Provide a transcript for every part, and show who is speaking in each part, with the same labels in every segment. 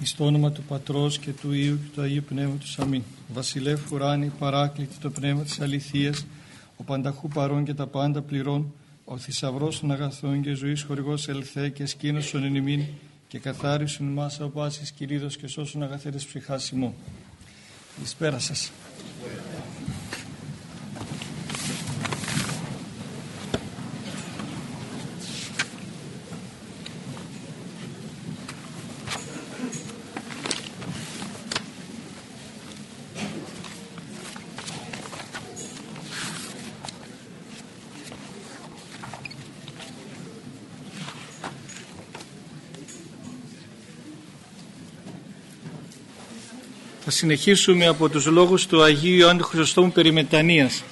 Speaker 1: Εις το όνομα του Πατρός και του Υιού και του Αγίου Πνεύματος. Αμήν. Βασιλεύ ουράνι, παράκλητη το πνεύμα της αληθείας, ο πανταχού παρών και τα πάντα πληρών, ο θησαυρός των αγαθών και ζωής χορηγός ελθέ και σκήνωσον εν ημίν και καθάρισον μας από πάσης κυρίδος και σώσον αγαθέτες ψυχάς ημών. Καλησπέρα σας. Συνεχίσουμε από τους λόγους του Αγίου Ιωάννου Χρυσοστόμου περί μετανοίας.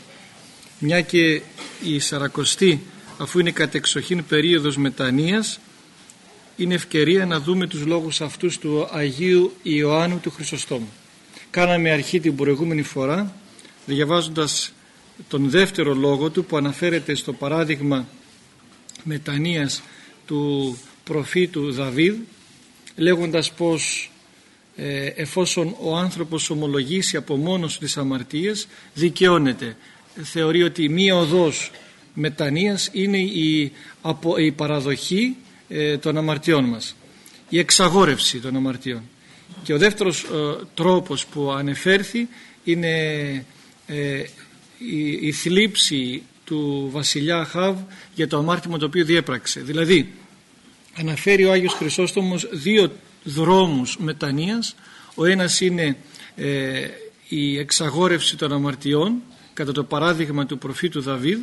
Speaker 1: Μια και η Σαρακοστή αφού είναι κατεξοχήν περίοδος μετανοίας είναι ευκαιρία να δούμε τους λόγους αυτούς του Αγίου Ιωάννου του Χρυσοστόμου. Κάναμε αρχή την προηγούμενη φορά διαβάζοντας τον δεύτερο λόγο του που αναφέρεται στο παράδειγμα μετανοίας του προφήτου Δαβίδ λέγοντας πως ε, εφόσον ο άνθρωπος ομολογήσει από μόνος τις αμαρτίες δικαιώνεται. Θεωρεί ότι μία οδός μετανοίας είναι η, απο, η παραδοχή ε, των αμαρτιών μας. Η εξαγόρευση των αμαρτιών. Και ο δεύτερος ε, τρόπος που ανεφέρθη είναι η, η θλίψη του βασιλιά Χαβ για το αμάρτημα το οποίο διέπραξε. Δηλαδή αναφέρει ο Άγιος Χρυσόστομος δύο δρόμους μετανοίας ο ένας είναι ε, η εξαγόρευση των αμαρτιών κατά το παράδειγμα του προφήτου Δαβίδ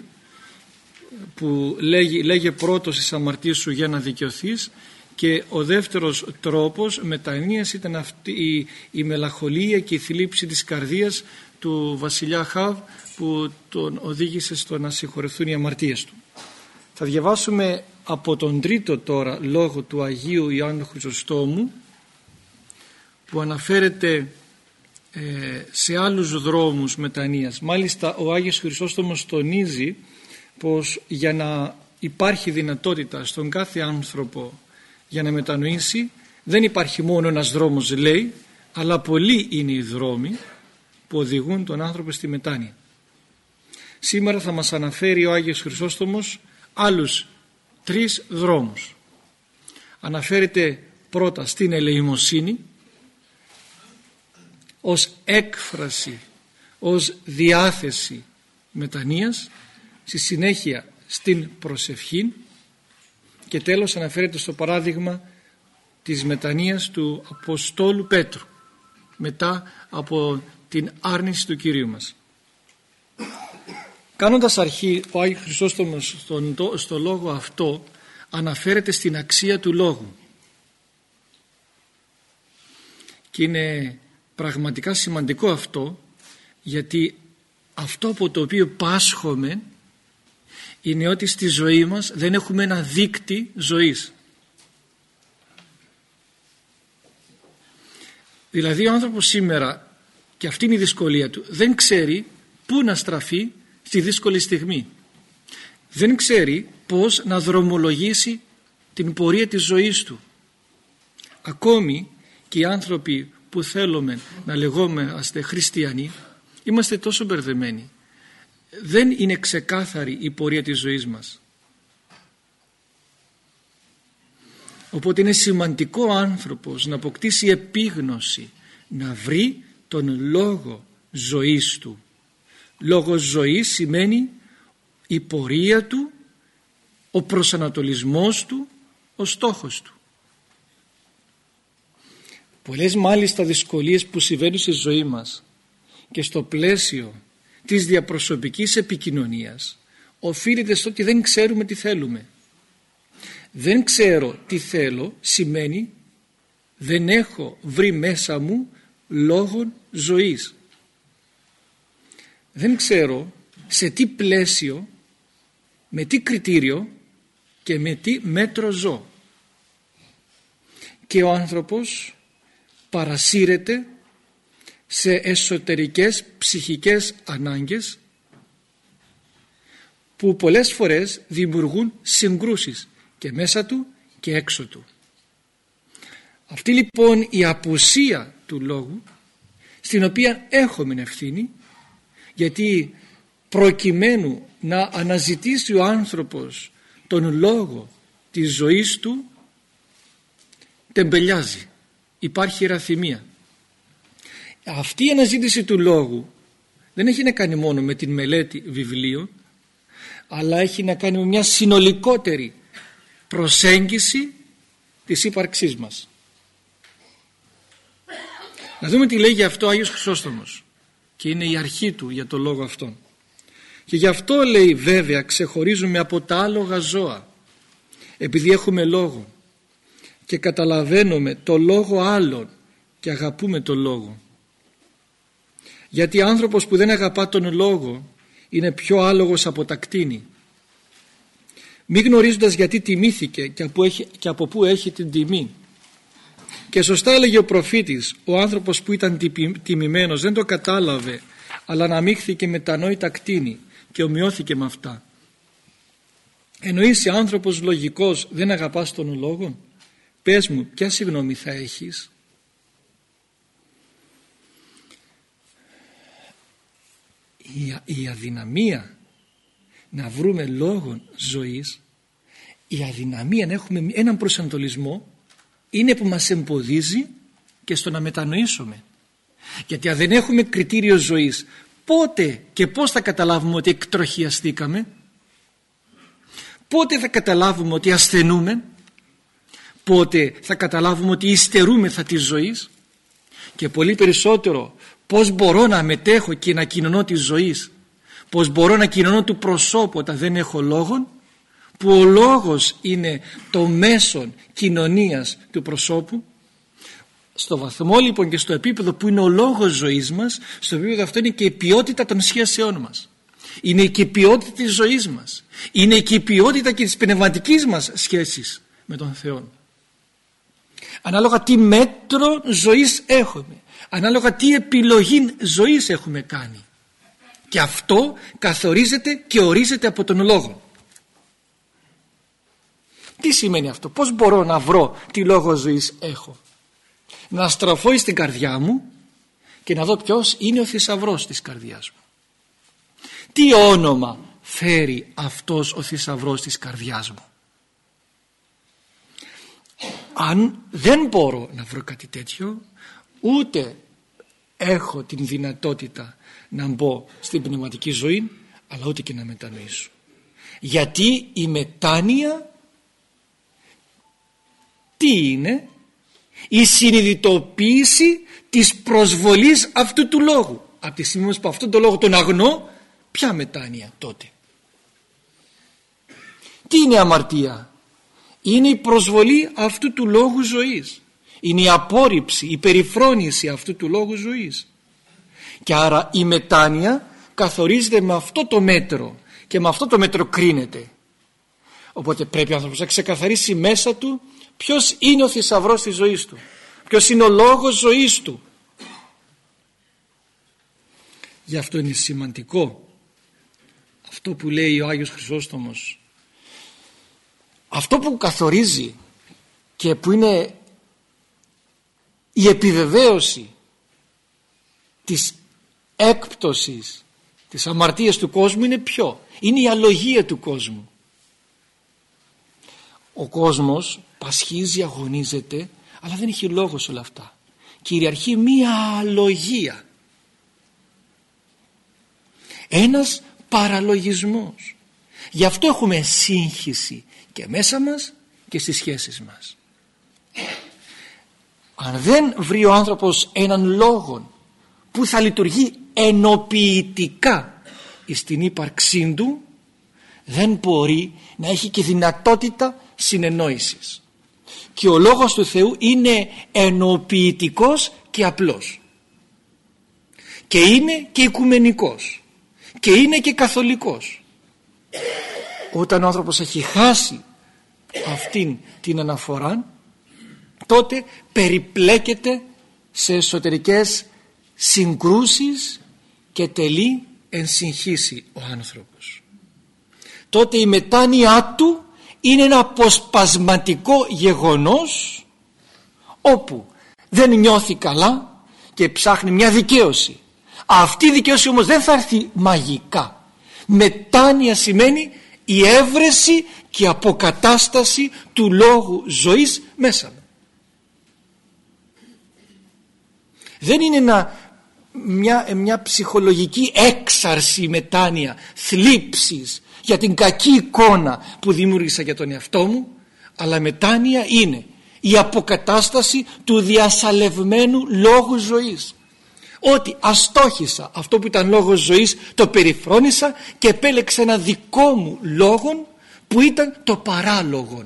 Speaker 1: που λέγει, λέγε πρώτος τις αμαρτίες σου για να δικαιωθείς και ο δεύτερος τρόπος μετανοίας ήταν αυτή η, η μελαχολία και η θλίψη της καρδίας του βασιλιά Χαβ που τον οδήγησε στο να συγχωρευτούν οι αμαρτίες του. Θα διαβάσουμε από τον τρίτο τώρα λόγο του Αγίου Ιωάννου Χρυσοστόμου που αναφέρεται ε, σε άλλους δρόμους μετανοίας. Μάλιστα ο Άγιος Χρυσόστομος τονίζει πως για να υπάρχει δυνατότητα στον κάθε άνθρωπο για να μετανοήσει δεν υπάρχει μόνο ένας δρόμος λέει αλλά πολλοί είναι οι δρόμοι που οδηγούν τον άνθρωπο στη μετάνοια. Σήμερα θα μας αναφέρει ο Άγιος Χρυσόστομος άλλους τρεις δρόμους. Αναφέρεται πρώτα στην ελεημοσύνη, ως έκφραση, ως διάθεση μετανοίας, στη συνέχεια στην προσευχή και τέλος αναφέρεται στο παράδειγμα της μετανοίας του Αποστόλου Πέτρου μετά από την άρνηση του Κυρίου μας. Κάνοντας αρχή ο Άγιος Χρυσόστομος στον, στο λόγο αυτό αναφέρεται στην αξία του λόγου και είναι πραγματικά σημαντικό αυτό γιατί αυτό από το οποίο πάσχομαι είναι ότι στη ζωή μας δεν έχουμε ένα δίκτυ ζωής. Δηλαδή ο άνθρωπος σήμερα και αυτή είναι η δυσκολία του δεν ξέρει πού να στραφεί στη δύσκολη στιγμή. Δεν ξέρει πώς να δρομολογήσει την πορεία της ζωής του. Ακόμη και οι άνθρωποι που θέλουμε να λεγόμαστε χριστιανοί είμαστε τόσο μπερδεμένοι. Δεν είναι ξεκάθαρη η πορεία της ζωής μας. Οπότε είναι σημαντικό ο άνθρωπος να αποκτήσει επίγνωση, να βρει τον λόγο ζωής του. Λόγος ζωής σημαίνει η πορεία του, ο προσανατολισμός του, ο στόχος του. Πολλές μάλιστα δυσκολίες που συμβαίνουν στη ζωή μας και στο πλαίσιο της διαπροσωπικής επικοινωνίας οφείλεται στο ότι δεν ξέρουμε τι θέλουμε. Δεν ξέρω τι θέλω σημαίνει δεν έχω βρει μέσα μου λόγων ζωής. Δεν ξέρω σε τι πλαίσιο, με τι κριτήριο και με τι μέτρο ζω. Και ο άνθρωπος παρασύρεται σε εσωτερικές ψυχικές ανάγκες που πολλές φορές δημιουργούν συγκρούσεις και μέσα του και έξω του. Αυτή λοιπόν η απουσία του λόγου στην οποία έχουμε ευθύνη γιατί προκειμένου να αναζητήσει ο άνθρωπος τον λόγο της ζωής του τεμπελιάζει. Υπάρχει ραθυμία. Αυτή η αναζήτηση του λόγου δεν έχει να κάνει μόνο με την μελέτη βιβλίων αλλά έχει να κάνει με μια συνολικότερη προσέγγιση της ύπαρξής μας. Να δούμε τι λέει για αυτό ο Άγιος Χρυσόστομος και είναι η αρχή του για το λόγο αυτόν. Και γι' αυτό λέει βέβαια ξεχωρίζουμε από τα άλογα ζώα επειδή έχουμε λόγο και καταλαβαίνουμε το λόγο άλλων και αγαπούμε το λόγο. Γιατί άνθρωπος που δεν αγαπά τον λόγο είναι πιο άλογος από τα κτίνη. Μη γνωρίζοντας γιατί τιμήθηκε και από, έχει, και από πού έχει την τιμή. Και σωστά έλεγε ο προφήτης, ο άνθρωπος που ήταν τιμημένος δεν το κατάλαβε αλλά αναμίχθηκε με τα νόητα κτίνη και ομοιώθηκε με αυτά. Εννοείσαι άνθρωπος λογικός δεν αγαπάς τον λόγο. Πες μου ποια συγγνώμη θα έχεις; Η, αδυναμία να βρούμε λόγο ζωής η αδυναμία να έχουμε έναν προσανατολισμό είναι που μας εμποδίζει και στο να μετανοήσουμε. Γιατί αν δεν έχουμε κριτήριο ζωής πότε και πώς θα καταλάβουμε ότι εκτροχιαστήκαμε; Πότε θα καταλάβουμε ότι ασθενούμε; Πότε θα καταλάβουμε ότι υστερούμεθα της ζωής; Και πολύ περισσότερο πώς μπορώ να μετέχω και να κοινωνώ της ζωής; Πως μπορώ να κοινωνώ του προσώπου όταν δεν έχω λόγον; Που ο λόγος είναι το μέσον κοινωνίας του προσώπου. Στο βαθμό λοιπόν και στο επίπεδο που είναι ο λόγος ζωής μας στο επίπεδο αυτό είναι και η ποιότητα των σχέσεών μας. Είναι και η ποιότητα της ζωής μας. Είναι και η ποιότητα και της πνευματικής μας σχέσης με τον Θεό. Ανάλογα τι μέτρο ζωής έχουμε. Ανάλογα τι επιλογή ζωής έχουμε κάνει. Και αυτό καθορίζεται και ορίζεται από τον λόγο τι σημαίνει αυτό; Πως μπορώ να βρω τι λόγο ζωής έχω; Να στραφώ στην καρδιά μου και να δω ποιος είναι ο θησαυρός της καρδιάς μου. Τι όνομα φέρει αυτός ο θησαυρός της καρδιάς μου; Αν δεν μπορώ να βρω κάτι τέτοιο ούτε έχω την δυνατότητα να μπω στην πνευματική ζωή αλλά ούτε και να μετανοήσω. Γιατί η μετάνοια τι είναι η συνειδητοποίηση της προσβολής αυτού του λόγου. Από τη στιγμή που αυτόν τον λόγο τον αγνώ ποια μετάνοια τότε. Τι είναι αμαρτία; Είναι η προσβολή αυτού του λόγου ζωής. Είναι η απόρριψη, η περιφρόνηση αυτού του λόγου ζωής. Και άρα η μετάνοια καθορίζεται με αυτό το μέτρο και με αυτό το μέτρο κρίνεται. Οπότε πρέπει ο άνθρωπος να ξεκαθαρίσει μέσα του ποιος είναι ο θησαυρός της ζωής του; Ποιος είναι ο λόγος ζωής του; Γι' αυτό είναι σημαντικό αυτό που λέει ο Άγιος Χρυσόστομος. Αυτό που καθορίζει και που είναι η επιβεβαίωση της έκπτωσης της αμαρτίας του κόσμου είναι ποιο; Είναι η αλογία του κόσμου. Ο κόσμος πασχίζει, αγωνίζεται αλλά δεν έχει λόγος σε όλα αυτά. Κυριαρχεί μία αλογία. Ένας παραλογισμός. Γι' αυτό έχουμε σύγχυση και μέσα μας και στις σχέσεις μας. Αν δεν βρει ο άνθρωπος έναν λόγο που θα λειτουργεί ενοποιητικά στην ύπαρξή του δεν μπορεί να έχει και δυνατότητα συνεννόησης και ο λόγος του Θεού είναι ενοποιητικός και απλός. Και είναι και οικουμενικός. Και είναι και καθολικός. Όταν ο άνθρωπος έχει χάσει αυτήν την αναφορά τότε περιπλέκεται σε εσωτερικές συγκρούσεις και τελεί εν ο άνθρωπος. Τότε η μετάνοια του είναι ένα αποσπασματικό γεγονός όπου δεν νιώθει καλά και ψάχνει μια δικαίωση. Αυτή η δικαίωση όμως δεν θα έρθει μαγικά. Μετάνοια σημαίνει η έβρεση και αποκατάσταση του λόγου ζωής μέσα μου. Δεν είναι μια, μια ψυχολογική έξαρση μετάνοια, θλίψης για την κακή εικόνα που δημιούργησα για τον εαυτό μου αλλά μετάνοια είναι η αποκατάσταση του διασαλευμένου λόγου ζωής. Ότι αστόχησα αυτό που ήταν λόγος ζωής το περιφρόνησα και επέλεξα ένα δικό μου λόγο που ήταν το παράλογο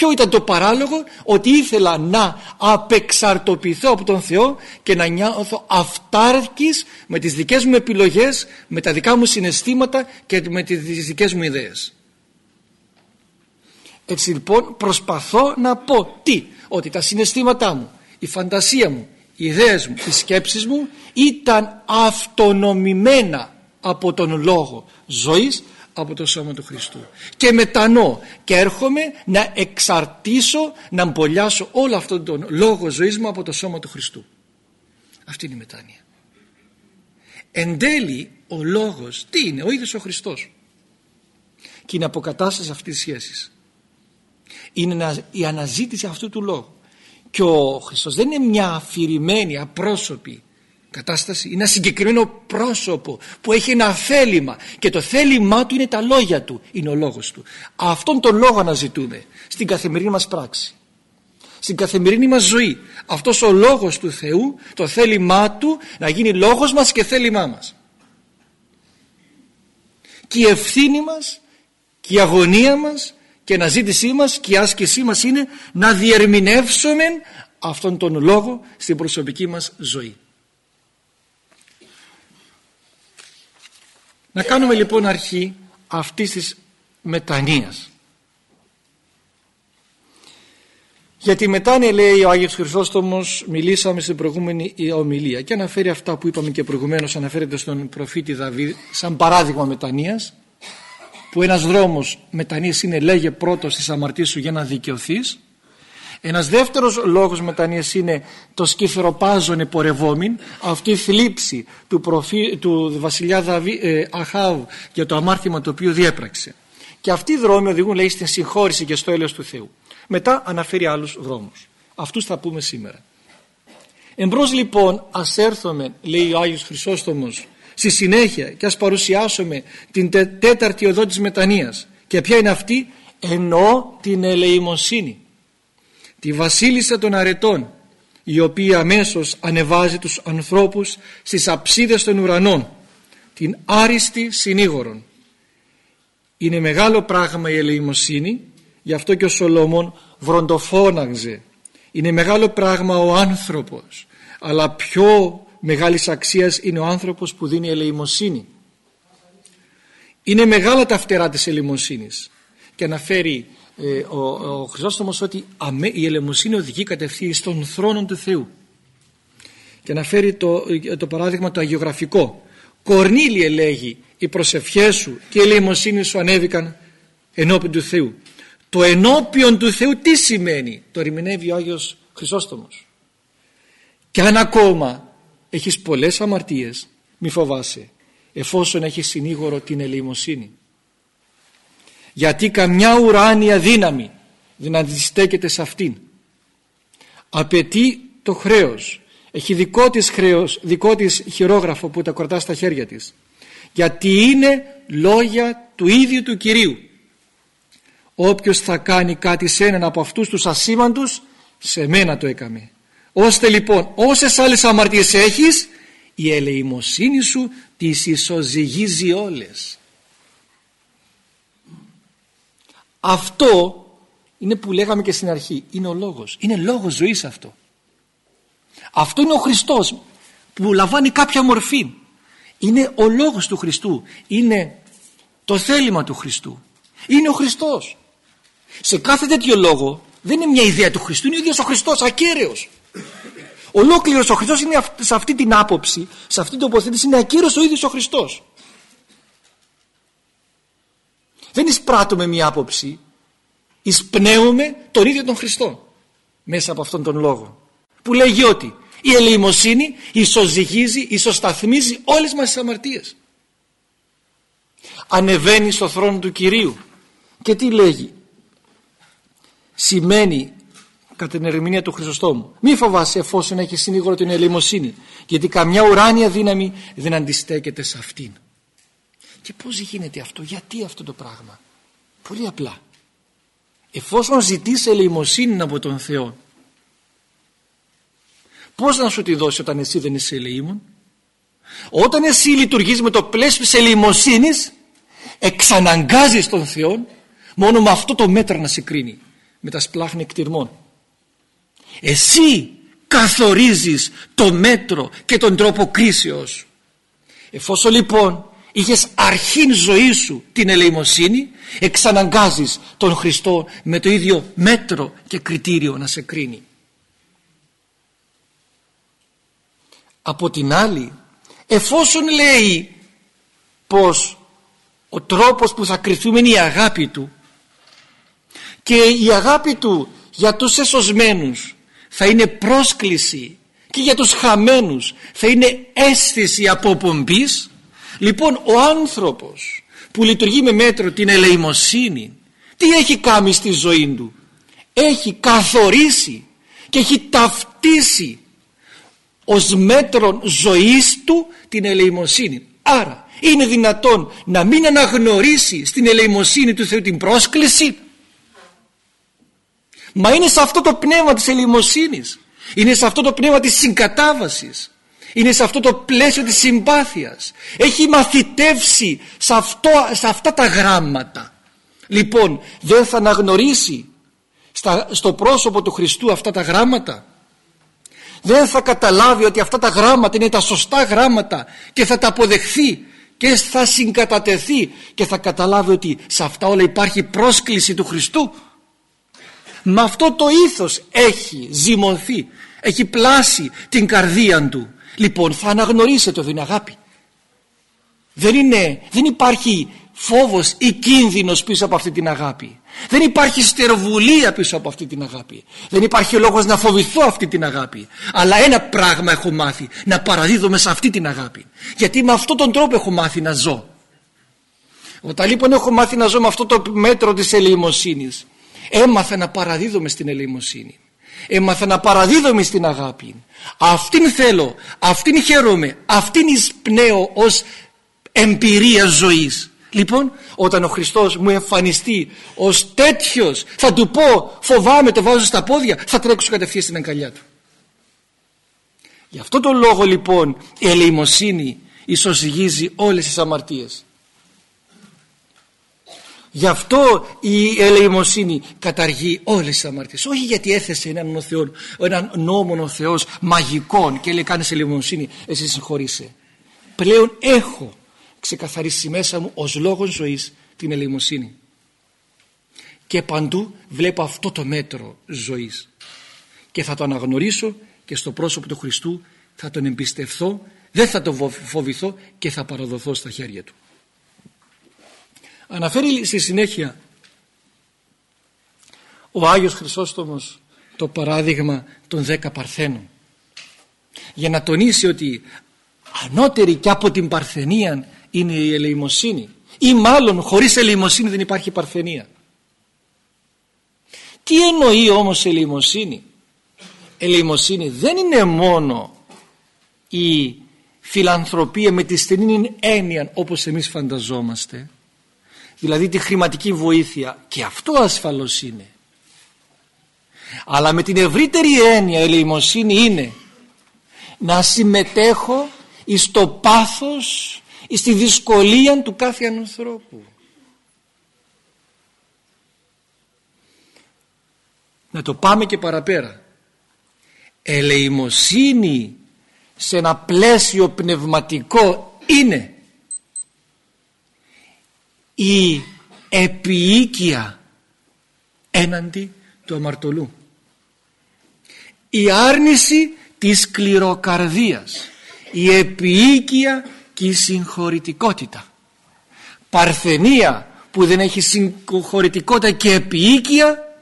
Speaker 1: Ποιο ήταν το παράλογο; Ότι ήθελα να απεξαρτοποιηθώ από τον Θεό και να νιώθω αυτάρκης με τις δικές μου επιλογές, με τα δικά μου συναισθήματα και με τις δικές μου ιδέες. Έτσι λοιπόν προσπαθώ να πω τι, ότι τα συναισθήματά μου, η φαντασία μου, οι ιδέες μου, οι σκέψεις μου ήταν αυτονομημένα από τον λόγο ζωής από το σώμα του Χριστού. Και μετανοώ και έρχομαι να εξαρτήσω να μπολιάσω όλο αυτόν τον λόγο ζωής μου από το σώμα του Χριστού. Αυτή είναι η μετάνοια. Εν τέλει ο λόγος τι είναι ο ίδιος ο Χριστός. Και είναι αποκατάστασης αυτής της σχέσης. Είναι η αναζήτηση αυτού του λόγου. Και ο Χριστός δεν είναι μια αφηρημένη απρόσωπη κατάσταση είναι ένα συγκεκριμένο πρόσωπο που έχει ένα θέλημα και το θέλημά του είναι τα λόγια του είναι ο λόγος του. Αυτόν τον λόγο αναζητούμε στην καθημερινή μας πράξη στην καθημερινή μας ζωή. Αυτός ο λόγος του Θεού το θέλημά του να γίνει λόγος μας και θέλημά μας. Και η ευθύνη μας και η αγωνία μας και η αναζήτησή μας και η άσκησή μας είναι να διερμηνεύσουμε αυτόν τον λόγο στην προσωπική μας ζωή Να κάνουμε λοιπόν αρχή αυτής της μετανοίας. Για τη μετάνοια λέει ο Άγιος Χρυσόστομος μιλήσαμε στην προηγούμενη ομιλία και αναφέρει αυτά που είπαμε και προηγουμένως αναφέρεται στον προφήτη Δαβίδ σαν παράδειγμα μετανοίας που ένας δρόμος μετανοίας είναι λέγε πρώτος της αμαρτίας σου για να δικαιωθείς ένας δεύτερος λόγος μετανοίας είναι το σκυφεροπάζον πορευόμην, αυτή η θλίψη του, προφή, του βασιλιά Δαβί, ε, Αχάβ για το αμάρτημα το οποίο διέπραξε. Και αυτοί οι δρόμοι οδηγούν λέει στην συγχώρηση και στο έλεος του Θεού. Μετά αναφέρει άλλους δρόμους. Αυτούς θα πούμε σήμερα. Εμπρός λοιπόν ας έρθουμε λέει ο Άγιος Χρυσόστομος στη συνέχεια και ας παρουσιάσουμε την τέταρτη οδό της μετανοίας. Και ποια είναι αυτή; Εννοώ την ελεημοσύνη τη βασίλισσα των αρετών η οποία αμέσως ανεβάζει τους ανθρώπους στις αψίδες των ουρανών την άριστη συνήγορον. Είναι μεγάλο πράγμα η ελεημοσύνη γι' αυτό και ο Σολομών βροντοφώναξε είναι μεγάλο πράγμα ο άνθρωπος αλλά πιο μεγάλης αξίας είναι ο άνθρωπος που δίνει ελεημοσύνη. Είναι μεγάλα τα φτερά της ελεημοσύνης. Και αναφέρει ε, ο, ο Χρυσόστομος ότι αμέ, η ελεημοσύνη οδηγεί κατευθείαν στον θρόνο του Θεού. Και αναφέρει το, το παράδειγμα το αγιογραφικό. Κορνήλιε λέγει οι προσευχές σου και η ελεημοσύνη σου ανέβηκαν ενώπιον του Θεού το ενώπιον του Θεού τι σημαίνει; Το ερμηνεύει ο Άγιος Χρυσόστομος. Και αν ακόμα έχεις πολλές αμαρτίες μη φοβάσαι εφόσον έχεις συνήγορο την ελεημοσύνη γιατί καμιά ουράνια δύναμη δεν αντιστέκεται σε αυτήν. Απαιτεί το χρέος. Έχει δικό της χρέος δικό της χειρόγραφο που τα κρατά στα χέρια της. Γιατί είναι λόγια του ίδιου του Κυρίου. Όποιος θα κάνει κάτι σε έναν από αυτούς τους ασήμαντους σε μένα το έκαμε. Ώστε λοιπόν όσες άλλες αμαρτίες έχεις η ελεημοσύνη σου τις ισοζυγίζει όλες Αυτό είναι που λέγαμε και στην αρχή. Είναι ο λόγος. Είναι λόγος ζωής αυτό. Αυτό είναι ο Χριστός που λαμβάνει κάποια μορφή. Είναι ο λόγος του Χριστού. Είναι το θέλημα του Χριστού. Είναι ο Χριστός. Σε κάθε τέτοιο λόγο δεν είναι μια ιδέα του Χριστού. Είναι ο ίδιος ο Χριστός ακέραιος. Ολόκληρος ο Χριστός είναι σε αυτή την άποψη, σε αυτή την τοποθέτηση είναι ακύρος ο ίδιος ο Χριστός. Δεν εισπράττουμε μία άποψη, εισπνέουμε τον ίδιο τον Χριστό μέσα από αυτόν τον λόγο. Που λέγει ότι η ελεημοσύνη ισοζυγίζει, ισοσταθμίζει όλες μας τις αμαρτίες. Ανεβαίνει στο θρόνο του Κυρίου. Και τι λέγει; Σημαίνει κατά την ερμηνεία του Χρυσοστόμου μη φοβάσαι εφόσον έχεις συνήγορο την ελεημοσύνη γιατί καμιά ουράνια δύναμη δεν αντιστέκεται σε αυτήν και πως γίνεται αυτό γιατί αυτό το πράγμα; Πολύ απλά. Εφόσον ζητείς ελεημοσύνη από τον Θεό πως να σου τη δώσει όταν εσύ δεν είσαι ελεήμων όταν εσύ λειτουργείς με το πλαίσιο της ελεημοσύνης εξαναγκάζεις τον Θεό μόνο με αυτό το μέτρο να σε κρίνει με τα σπλάχνη εκτιρμών. Εσύ καθορίζεις το μέτρο και τον τρόπο κρίσεως. Εφόσον λοιπόν είχες αρχήν ζωή σου την ελεημοσύνη εξαναγκάζεις τον Χριστό με το ίδιο μέτρο και κριτήριο να σε κρίνει. Από την άλλη εφόσον λέει πως ο τρόπος που θα κρυθούμε είναι η αγάπη του και η αγάπη του για τους εσωσμένους θα είναι πρόσκληση και για τους χαμένους θα είναι αίσθηση αποπομπής λοιπόν ο άνθρωπος που λειτουργεί με μέτρο την ελεημοσύνη τι έχει κάνει στη ζωή του; Έχει καθορίσει και έχει ταυτίσει ως μέτρο ζωής του την ελεημοσύνη. Άρα είναι δυνατόν να μην αναγνωρίσει στην ελεημοσύνη του Θεού την πρόσκληση; Μα είναι σε αυτό το πνεύμα της ελεημοσύνης. Είναι σε αυτό το πνεύμα της συγκατάβασης είναι σε αυτό το πλαίσιο της συμπάθειας. Έχει μαθητεύσει σε, αυτό, σε αυτά τα γράμματα. Λοιπόν δεν θα αναγνωρίσει στο πρόσωπο του Χριστού αυτά τα γράμματα. Δεν θα καταλάβει ότι αυτά τα γράμματα είναι τα σωστά γράμματα και θα τα αποδεχθεί και θα συγκατατεθεί και θα καταλάβει ότι σε αυτά όλα υπάρχει πρόσκληση του Χριστού. Με αυτό το ήθος έχει ζυμωθεί έχει πλάσει την καρδία του λοιπόν θα αναγνωρίσετε ότι είναι αγάπη. Δεν, είναι, δεν υπάρχει φόβος ή κίνδυνος πίσω από αυτή την αγάπη. Δεν υπάρχει στεροβουλία πίσω από αυτή την αγάπη. Δεν υπάρχει λόγος να φοβηθώ αυτή την αγάπη. Αλλά ένα πράγμα έχω μάθει να παραδίδομαι σε αυτή την αγάπη. Γιατί με αυτόν τον τρόπο έχω μάθει να ζω. Όταν λοιπόν έχω μάθει να ζω με αυτό το μέτρο της ελεημοσύνης έμαθα να παραδίδομαι στην ελεημοσύνη έμαθα να παραδίδομαι στην αγάπη. Αυτήν θέλω, αυτήν χαίρομαι αυτήν εισπνέω ως εμπειρία ζωής. Λοιπόν όταν ο Χριστός μου εμφανιστεί ως τέτοιος θα του πω φοβάμαι το βάζω στα πόδια θα τρέξω κατευθείαν στην αγκαλιά του γι' αυτό το λόγο λοιπόν η ελεημοσύνη ισοσυγίζει όλες τις αμαρτίες Γι' αυτό η ελεημοσύνη καταργεί όλες τις αμαρτίες. Όχι γιατί έθεσε έναν, ο Θεός, έναν νόμο ο Θεός μαγικών και λέει κάνεις ελεημοσύνη, εσύ συγχωρείσαι. Πλέον έχω ξεκαθαρίσει μέσα μου ως λόγος ζωής την ελεημοσύνη. Και παντού βλέπω αυτό το μέτρο ζωής. Και θα το αναγνωρίσω και στο πρόσωπο του Χριστού θα τον εμπιστευθώ, δεν θα τον φοβηθώ και θα παραδοθώ στα χέρια του. Αναφέρει στη συνέχεια ο Άγιος Χρυσόστομος το παράδειγμα των δέκα Παρθένων για να τονίσει ότι ανώτερη και από την Παρθενία είναι η ελεημοσύνη ή μάλλον χωρίς ελεημοσύνη δεν υπάρχει παρθενία. Τι εννοεί όμως ελεημοσύνη; Ελεημοσύνη δεν είναι μόνο η φιλανθρωπία με τη στενή έννοια όπως εμείς φανταζόμαστε δηλαδή τη χρηματική βοήθεια και αυτό ασφαλώς είναι αλλά με την ευρύτερη έννοια ελεημοσύνη είναι να συμμετέχω εις το πάθος στη δυσκολία του κάθε ανθρώπου. Να το πάμε και παραπέρα. Ελεημοσύνη σε ένα πλαίσιο πνευματικό είναι η επιοίκεια έναντι του αμαρτωλού. Η άρνηση της κληροκαρδίας. Η επιοίκεια και η συγχωρητικότητα. Παρθενία που δεν έχει συγχωρητικότητα και επιοίκεια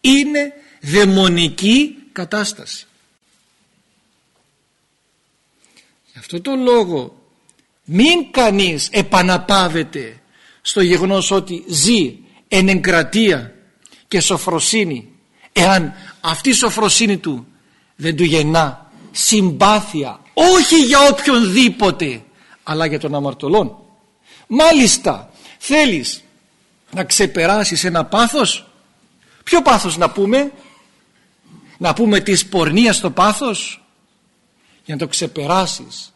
Speaker 1: είναι δαιμονική κατάσταση. Γι' αυτό το λόγο μην κανείς επαναπάβεται στο γεγονός ότι ζει εν εγκρατεία και σοφροσύνη εάν αυτή η σοφροσύνη του δεν του γεννά συμπάθεια όχι για οποιονδήποτε αλλά για τον αμαρτωλόν. Μάλιστα θέλεις να ξεπεράσεις ένα πάθος; Ποιο πάθος να πούμε; Να πούμε της πορνείας το πάθος; Για να το ξεπεράσεις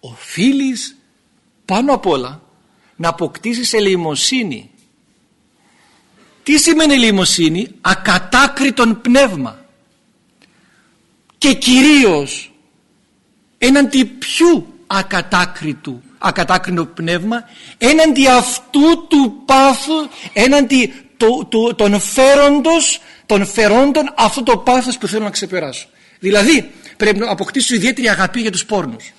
Speaker 1: οφείλεις πάνω απ' όλα να αποκτήσεις ελεημοσύνη. Τι σημαίνει ελεημοσύνη; Ακατάκριτον πνεύμα. Και κυρίως έναντι ποιου ακατάκριτου ακατάκριτο πνεύμα; Έναντι αυτού του πάθου έναντι του, του, των φέροντος των φερόντων αυτό το πάθος που θέλω να ξεπεράσω. Δηλαδή πρέπει να αποκτήσω ιδιαίτερη αγαπή για τους πόρνους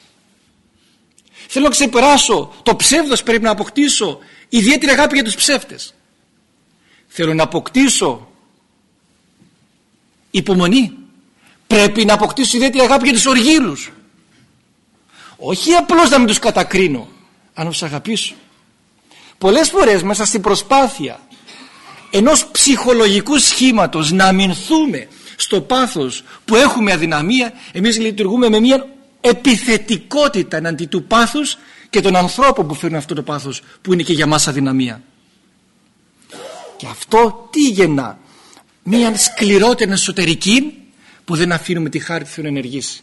Speaker 1: θέλω να ξεπεράσω το ψεύδος πρέπει να αποκτήσω ιδιαίτερη αγάπη για τους ψεύτες. Θέλω να αποκτήσω υπομονή. Πρέπει να αποκτήσω ιδιαίτερη αγάπη για τους οργύρους όχι απλώς να μην τους κατακρίνω αν τους αγαπήσω. Πολλές φορές μέσα στην προσπάθεια ενός ψυχολογικού σχήματος να αμυνθούμε στο πάθος που έχουμε αδυναμία εμείς λειτουργούμε με μια επιθετικότητα εναντί του πάθους και των ανθρώπων που φέρνουν αυτό το πάθος που είναι και για μας αδυναμία. Και αυτό τι γεννά; Μια σκληρότερη εσωτερική που δεν αφήνουμε τη χάρη του να ενεργήσει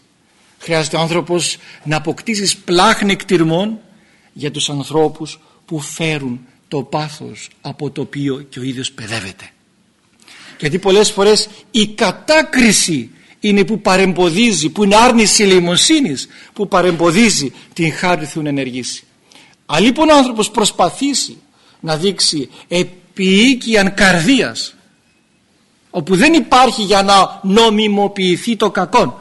Speaker 1: χρειάζεται ο άνθρωπος να αποκτήσει πλάχνη εκτιρμών για τους ανθρώπους που φέρουν το πάθος από το οποίο και ο ίδιος παιδεύεται. Γιατί πολλές φορές η κατάκριση είναι που παρεμποδίζει, που είναι άρνηση ελεημοσύνης που παρεμποδίζει την χάρη του να ενεργήσει. Αν λοιπόν ο άνθρωπος προσπαθήσει να δείξει επίοικιαν καρδίας όπου δεν υπάρχει για να νομιμοποιηθεί το κακό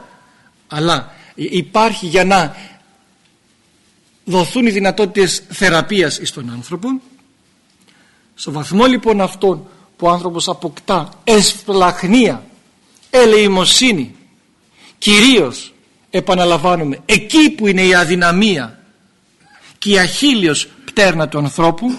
Speaker 1: αλλά υπάρχει για να δοθούν οι δυνατότητες θεραπείας στον άνθρωπο στο βαθμό λοιπόν αυτόν που ο άνθρωπος αποκτά εσπλαχνία ελεημοσύνη κυρίως επαναλαμβάνουμε εκεί που είναι η αδυναμία και η αχίλιος πτέρνα του ανθρώπου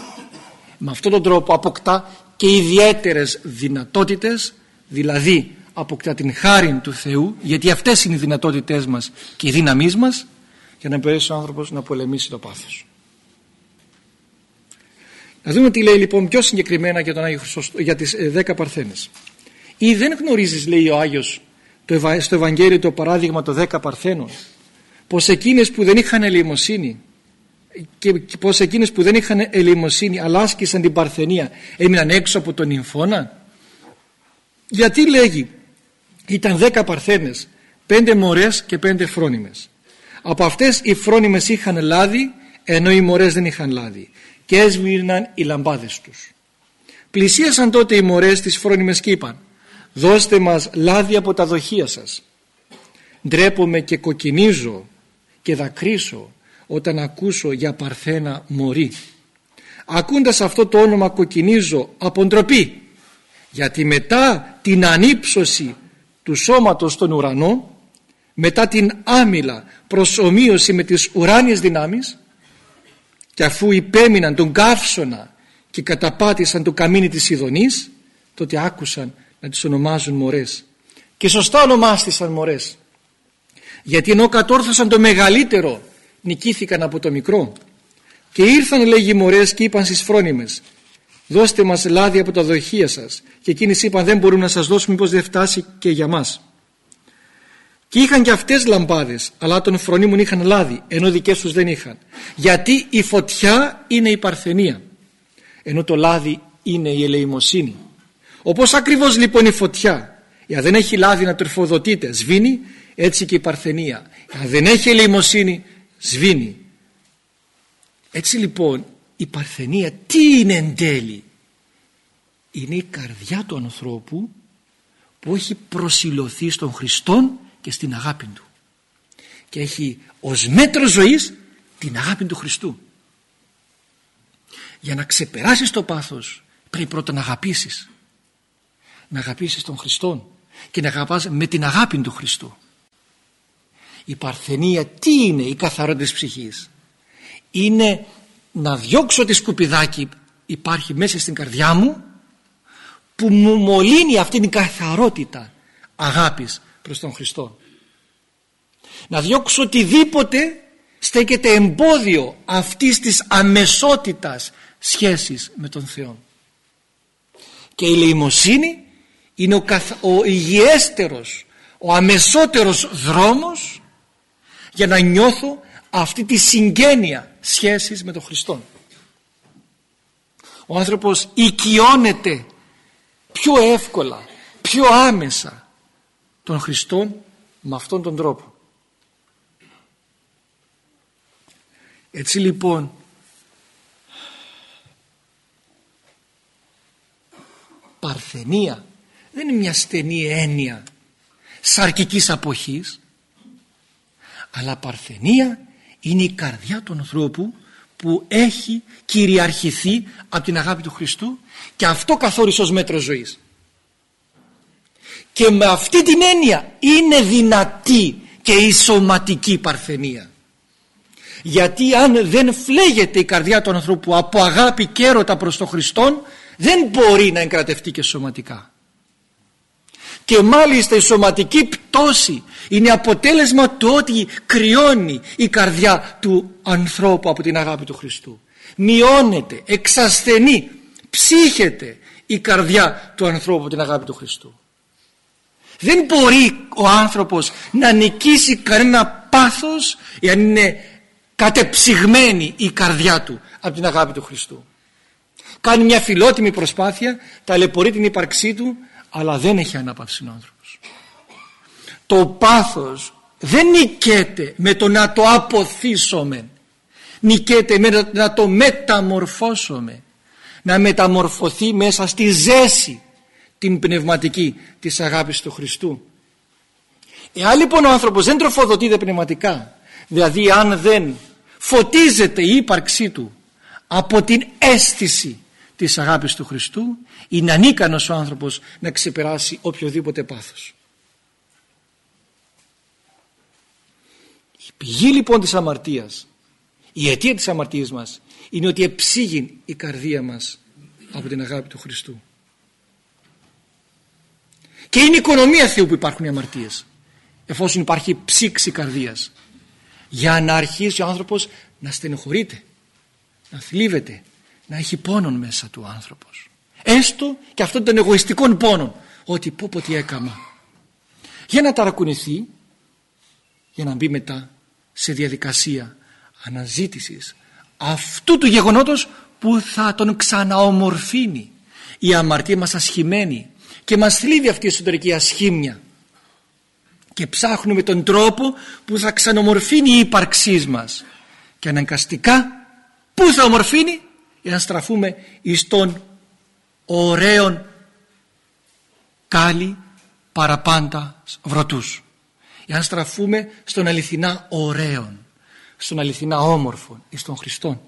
Speaker 1: με αυτόν τον τρόπο αποκτά και ιδιαίτερες δυνατότητες δηλαδή αποκτά την χάρη του Θεού γιατί αυτές είναι οι δυνατότητές μας και οι δύναμείς μας για να μπορέσει ο άνθρωπος να πολεμήσει το πάθος. Να δούμε τι λέει λοιπόν πιο συγκεκριμένα για, τον Άγιο για τις ε, δέκα παρθένες. Ή δεν γνωρίζεις λέει ο Άγιος το, στο Ευαγγέλιο το παράδειγμα των δέκα παρθένων πως εκείνες που δεν είχαν ελεημοσύνη και πως εκείνες που δεν είχαν ελεημοσύνη αλλά άσκησαν την παρθενία έμειναν έξω από τον Ιμφώνα γιατί λέγει ήταν δέκα παρθένες πέντε μωρές και πέντε φρόνιμες από αυτές οι φρόνιμες είχαν λάδι ενώ οι μωρές δεν είχαν λάδι και έσβηναν οι λαμπάδες τους. Πλησίασαν τότε οι μωρές τις φρόνιμες και είπαν «Δώστε μας λάδι από τα δοχεία σας». Ντρέπομαι και κοκκινίζω και δακρύσω όταν ακούσω για παρθένα μωρή. Ακούντας αυτό το όνομα κοκκινίζω από ντροπή γιατί μετά την ανύψωση του σώματος στον ουρανό μετά την άμυλα προσωμείωση με τις ουράνιες δυνάμεις και αφού υπέμειναν τον καύσωνα και καταπάτησαν το καμίνι της Ιδονής τότε άκουσαν να τις ονομάζουν μωρές. Και σωστά ονομάστησαν μωρές. Γιατί ενώ κατόρθωσαν το μεγαλύτερο νικήθηκαν από το μικρό. Και ήρθαν λέγει μωρές και είπαν στις φρόνιμες δώστε μας λάδι από τα δοχεία σας και εκείνοι είπαν δεν μπορούμε να σας δώσουμε μήπως δεν φτάσει και για μας και είχαν και αυτές λαμπάδες αλλά των φρονίμων είχαν λάδι ενώ δικές τους δεν είχαν. Γιατί η φωτιά είναι η παρθενία ενώ το λάδι είναι η ελεημοσύνη όπως ακριβώς λοιπόν η φωτιά; Αν δεν έχει λάδι να τροφοδοτείται σβήνει έτσι και η παρθενία. Αν δεν έχει ελεημοσύνη σβήνει. Έτσι λοιπόν η παρθενία τι είναι εν τέλει; Είναι η καρδιά του ανθρώπου που έχει προσιλωθεί στον Χριστόν και στην αγάπη του. Και έχει ως μέτρο ζωής την αγάπη του Χριστού. Για να ξεπεράσεις το πάθος πρέπει πρώτα να αγαπήσεις να αγαπήσεις τον Χριστόν και να αγαπάς με την αγάπη του Χριστού. Η παρθενία τι είναι η καθαρότητα της ψυχής; Είναι να διώξω τη σκουπιδάκι υπάρχει μέσα στην καρδιά μου που μου μολύνει αυτήν την καθαρότητα αγάπης προς τον Χριστό. Να διώξω οτιδήποτε στέκεται εμπόδιο αυτής της αμεσότητας σχέσης με τον Θεό. Και η λεημοσύνη είναι ο, καθ, ο υγιέστερος, ο αμεσότερος δρόμος για να νιώθω αυτή τη συγγένεια σχέσης με τον Χριστό. Ο άνθρωπος οικειώνεται πιο εύκολα, πιο άμεσα τον Χριστό με αυτόν τον τρόπο. Έτσι λοιπόν παρθενία δεν είναι μια στενή έννοια σαρκικής αποχής αλλά παρθενία είναι η καρδιά του ανθρώπου που έχει κυριαρχηθεί από την αγάπη του Χριστού και αυτό καθόρισε ως μέτρο ζωής. Και με αυτή την έννοια είναι δυνατή και η σωματική παρθενία. Γιατί αν δεν φλέγεται η καρδιά του ανθρώπου από αγάπη και έρωτα προς τον Χριστόν δεν μπορεί να εγκρατευτεί και σωματικά. Και μάλιστα η σωματική πτώση είναι αποτέλεσμα του ότι κρυώνει η καρδιά του ανθρώπου από την αγάπη του Χριστού. Μειώνεται, εξασθενεί, ψύχεται η καρδιά του ανθρώπου από την αγάπη του Χριστού. Δεν μπορεί ο άνθρωπος να νικήσει κανένα πάθος εάν είναι κατεψυγμένη η καρδιά του από την αγάπη του Χριστού. Κάνει μια φιλότιμη προσπάθεια, ταλαιπωρεί την ύπαρξή του, αλλά δεν έχει ανάπαυση ο άνθρωπος. Το πάθος δεν νικέται με το να το αποθήσουμε. Νικέται με να το μεταμορφώσουμε. Να μεταμορφωθεί μέσα στη ζέση την πνευματική της αγάπης του Χριστού. Εάν λοιπόν ο άνθρωπος δεν τροφοδοτείται πνευματικά, δηλαδή αν δεν φωτίζεται η ύπαρξή του από την αίσθηση της αγάπης του Χριστού είναι ανίκανος ο άνθρωπος να ξεπεράσει οποιοδήποτε πάθος. Η πηγή λοιπόν της αμαρτίας, η αιτία της αμαρτίας μας είναι ότι εψήγει η καρδία μας από την αγάπη του Χριστού. Και είναι η οικονομία Θεού που υπάρχουν οι αμαρτίες εφόσον υπάρχει ψήξη καρδίας για να αρχίσει ο άνθρωπος να στενοχωρείται, να θλίβεται, να έχει πόνον μέσα του ο άνθρωπος. Έστω και αυτόν τον εγωιστικό πόνο ότι πω πω τι έκαμα. Για να ταρακουνηθεί, για να μπει μετά σε διαδικασία αναζήτησης αυτού του γεγονότος που θα τον ξαναομορφύνει η αμαρτία μας ασχημένη και μας θλίβει αυτή η εσωτερική ασχήμια και ψάχνουμε τον τρόπο που θα ξανομορφύνει η ύπαρξής μας και αναγκαστικά πού θα ομορφύνει; Για να στραφούμε εις τον ωραίον κάλλη παραπάντα βρωτούς για να στραφούμε στον αληθινά ωραίον στον αληθινά όμορφο εις τον Χριστόν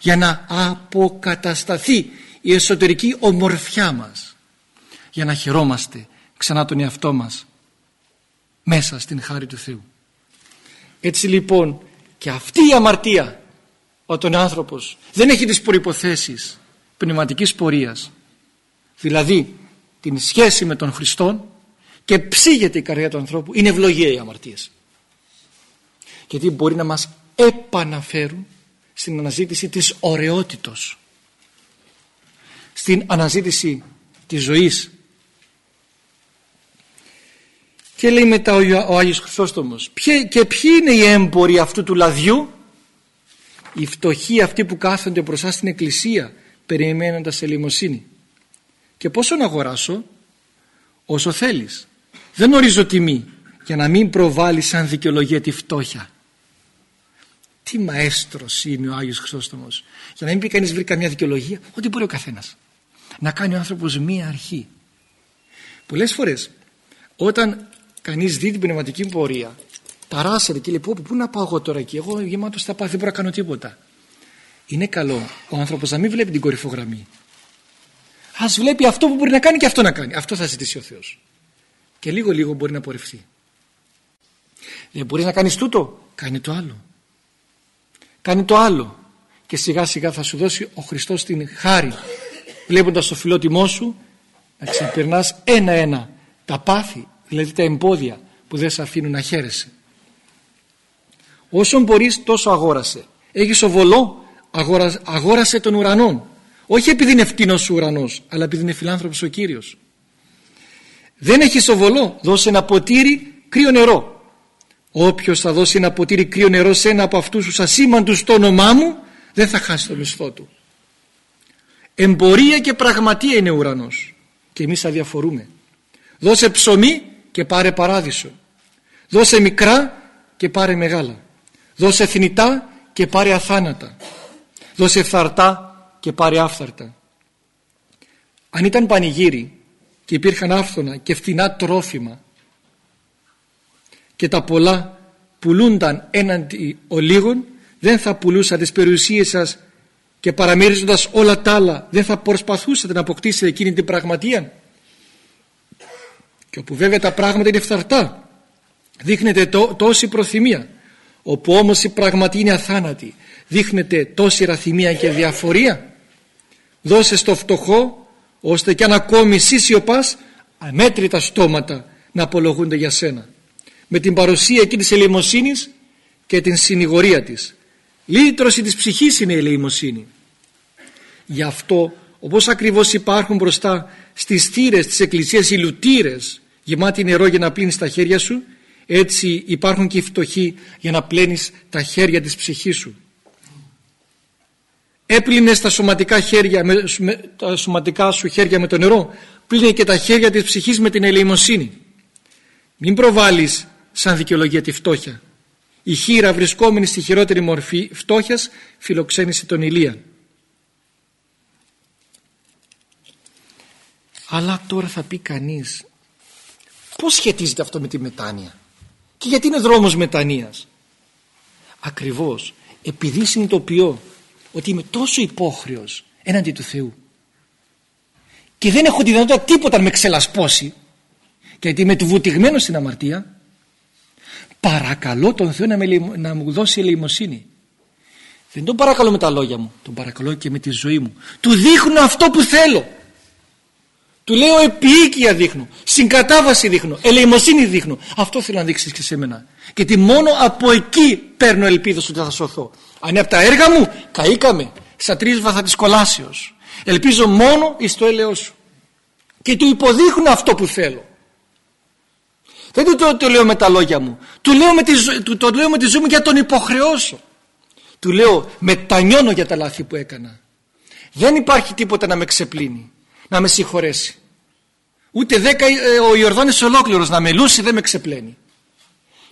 Speaker 1: για να αποκατασταθεί η εσωτερική ομορφιά μας για να χαιρόμαστε ξανά τον εαυτό μας μέσα στην χάρη του Θεού. Έτσι λοιπόν και αυτή η αμαρτία όταν ο άνθρωπος. Δεν έχει τις προϋποθέσεις πνευματικής πορείας. Δηλαδή την σχέση με τον Χριστόν και ψήγεται η καρδιά του ανθρώπου. Είναι ευλογία οι αμαρτίες. Γιατί μπορεί να μας επαναφέρουν στην αναζήτηση της ωραιότητος. Στην αναζήτηση της ζωής. Και λέει μετά ο, ο Άγιος Χρυσόστομος και ποιοι είναι οι έμποροι αυτού του λαδιού οι φτωχοί αυτοί που κάθονται μπροστά στην εκκλησία περιμένοντας ελεημοσύνη και πόσο να αγοράσω; Όσο θέλεις. Δεν ορίζω τιμή για να μην προβάλλει σαν δικαιολογία τη φτώχεια. Τι μαέστρος είναι ο Άγιος Χρυσόστομος; Για να μην πει κανείς βρει καμιά δικαιολογία ό,τι μπορεί ο καθένας. Να κάνει ο άνθρωπος μία αρχή. Πολλές φορές όταν κανείς δει την πνευματική πορεία ταράσσεται και λέει πού, πού να πάω εγώ τώρα εκεί; Εγώ γεμάτος θα πάω δεν μπορώ να κάνω τίποτα είναι καλό ο άνθρωπος να μην βλέπει την κορυφογραμμή ας βλέπει αυτό που μπορεί να κάνει και αυτό να κάνει αυτό θα ζητήσει ο Θεός και λίγο λίγο μπορεί να πορευθεί. Δεν μπορείς να κάνεις τούτο, κάνει το άλλο. Κάνει το άλλο και σιγά σιγά θα σου δώσει ο Χριστός την χάρη βλέποντας το φιλότιμό σου να ξεπερνάς ένα-ένα τα πάθη, δηλαδή τα εμπόδια που δεν σε αφήνουν να χαίρεσαι. Όσον μπορείς τόσο αγόρασε. Έχεις οβολό, αγόρασε, αγόρασε τον ουρανό. Όχι επειδή είναι φτηνός ο ουρανός, αλλά επειδή είναι φιλάνθρωπος ο Κύριος. Δεν έχεις οβολό, δώσε ένα ποτήρι κρύο νερό. Όποιος θα δώσει ένα ποτήρι κρύο νερό σε ένα από αυτούς τους ασήμαντους στο όνομά μου, δεν θα χάσει το μισθό του. Εμπορία και πραγματία είναι ο ουρανός και εμείς αδιαφορούμε. Δώσε ψωμί και πάρε παράδεισο. Δώσε μικρά και πάρε μεγάλα. Δώσε θνητά και πάρε αθάνατα. Δώσε φθαρτά και πάρε άφθαρτα. Αν ήταν πανηγύρι και υπήρχαν άφθονα και φθηνά τρόφιμα και τα πολλά πουλούνταν έναντι ολίγων δεν θα πουλούσα τις περιουσίες σας και παραμερίζοντας όλα τα άλλα δεν θα προσπαθούσατε να αποκτήσετε εκείνη την πραγματία και όπου βέβαια τα πράγματα είναι φθαρτά δείχνεται τόση προθυμία όπου όμως η πραγματική είναι αθάνατη δείχνεται τόση ραθυμία και διαφορία δώσε στο φτωχό ώστε κι αν ακόμη σιωπάς αμέτρητα στόματα να απολογούνται για σένα. Με την παρουσία εκεί της ελεημοσύνης και την συνηγορία της. Λύτρωση της ψυχής είναι η ελεημοσύνη. Γι' αυτό όπως ακριβώς υπάρχουν μπροστά στις θύρες της εκκλησίας οι λουτήρες γεμάτοι νερό για να πλύνεις τα χέρια σου έτσι υπάρχουν και οι φτωχοί για να πλένεις τα χέρια της ψυχής σου. Έπλυνες τα σωματικά, χέρια, με, τα σωματικά σου χέρια με το νερό. Πλύνε και τα χέρια της ψυχής με την ελεημοσύνη. Μην προβάλλεις σαν δικαιολογία τη φτώχεια. Η χείρα βρισκόμενη στη χειρότερη μορφή φτώχειας φιλοξένησε τον Ηλία. Αλλά τώρα θα πει κανείς πώς σχετίζεται αυτό με τη μετάνοια; Και γιατί είναι δρόμος μετανοίας; Ακριβώς επειδή συνειδητοποιώ ότι είμαι τόσο υπόχρεος έναντι του Θεού. Και δεν έχω τη δυνατότητα τίποτα να με ξελασπώσει. Γιατί είμαι του βουτυγμένο στην αμαρτία παρακαλώ τον Θεό να, με, να μου δώσει ελεημοσύνη. Δεν τον παρακαλώ με τα λόγια μου τον παρακαλώ και με τη ζωή μου. Του δείχνω αυτό που θέλω του λέω επίοικια δείχνω, συγκατάβαση δείχνω, ελεημοσύνη δείχνω. Αυτό θέλω να δείξεις και σε μένα. Γιατί μόνο από εκεί παίρνω ελπίδα ότι θα σωθώ. Αν είναι από τα έργα μου, καήκαμε στα τρίσβαθα της κολάσεως. Ελπίζω μόνο εις το έλεος σου. Και του υποδείχνω αυτό που θέλω. Δεν του το, το λέω με τα λόγια μου. Του λέω με τη, του, το λέω με τη ζωή μου για τον υποχρεώσω. Του λέω μετανιώνω για τα λάθη που έκανα. Δεν υπάρχει τίποτα να με ξεπλύνει να με συγχωρέσει. Ούτε δέκα ε, ο Ιορδάνης ολόκληρος να με λούσει δεν με ξεπλένει.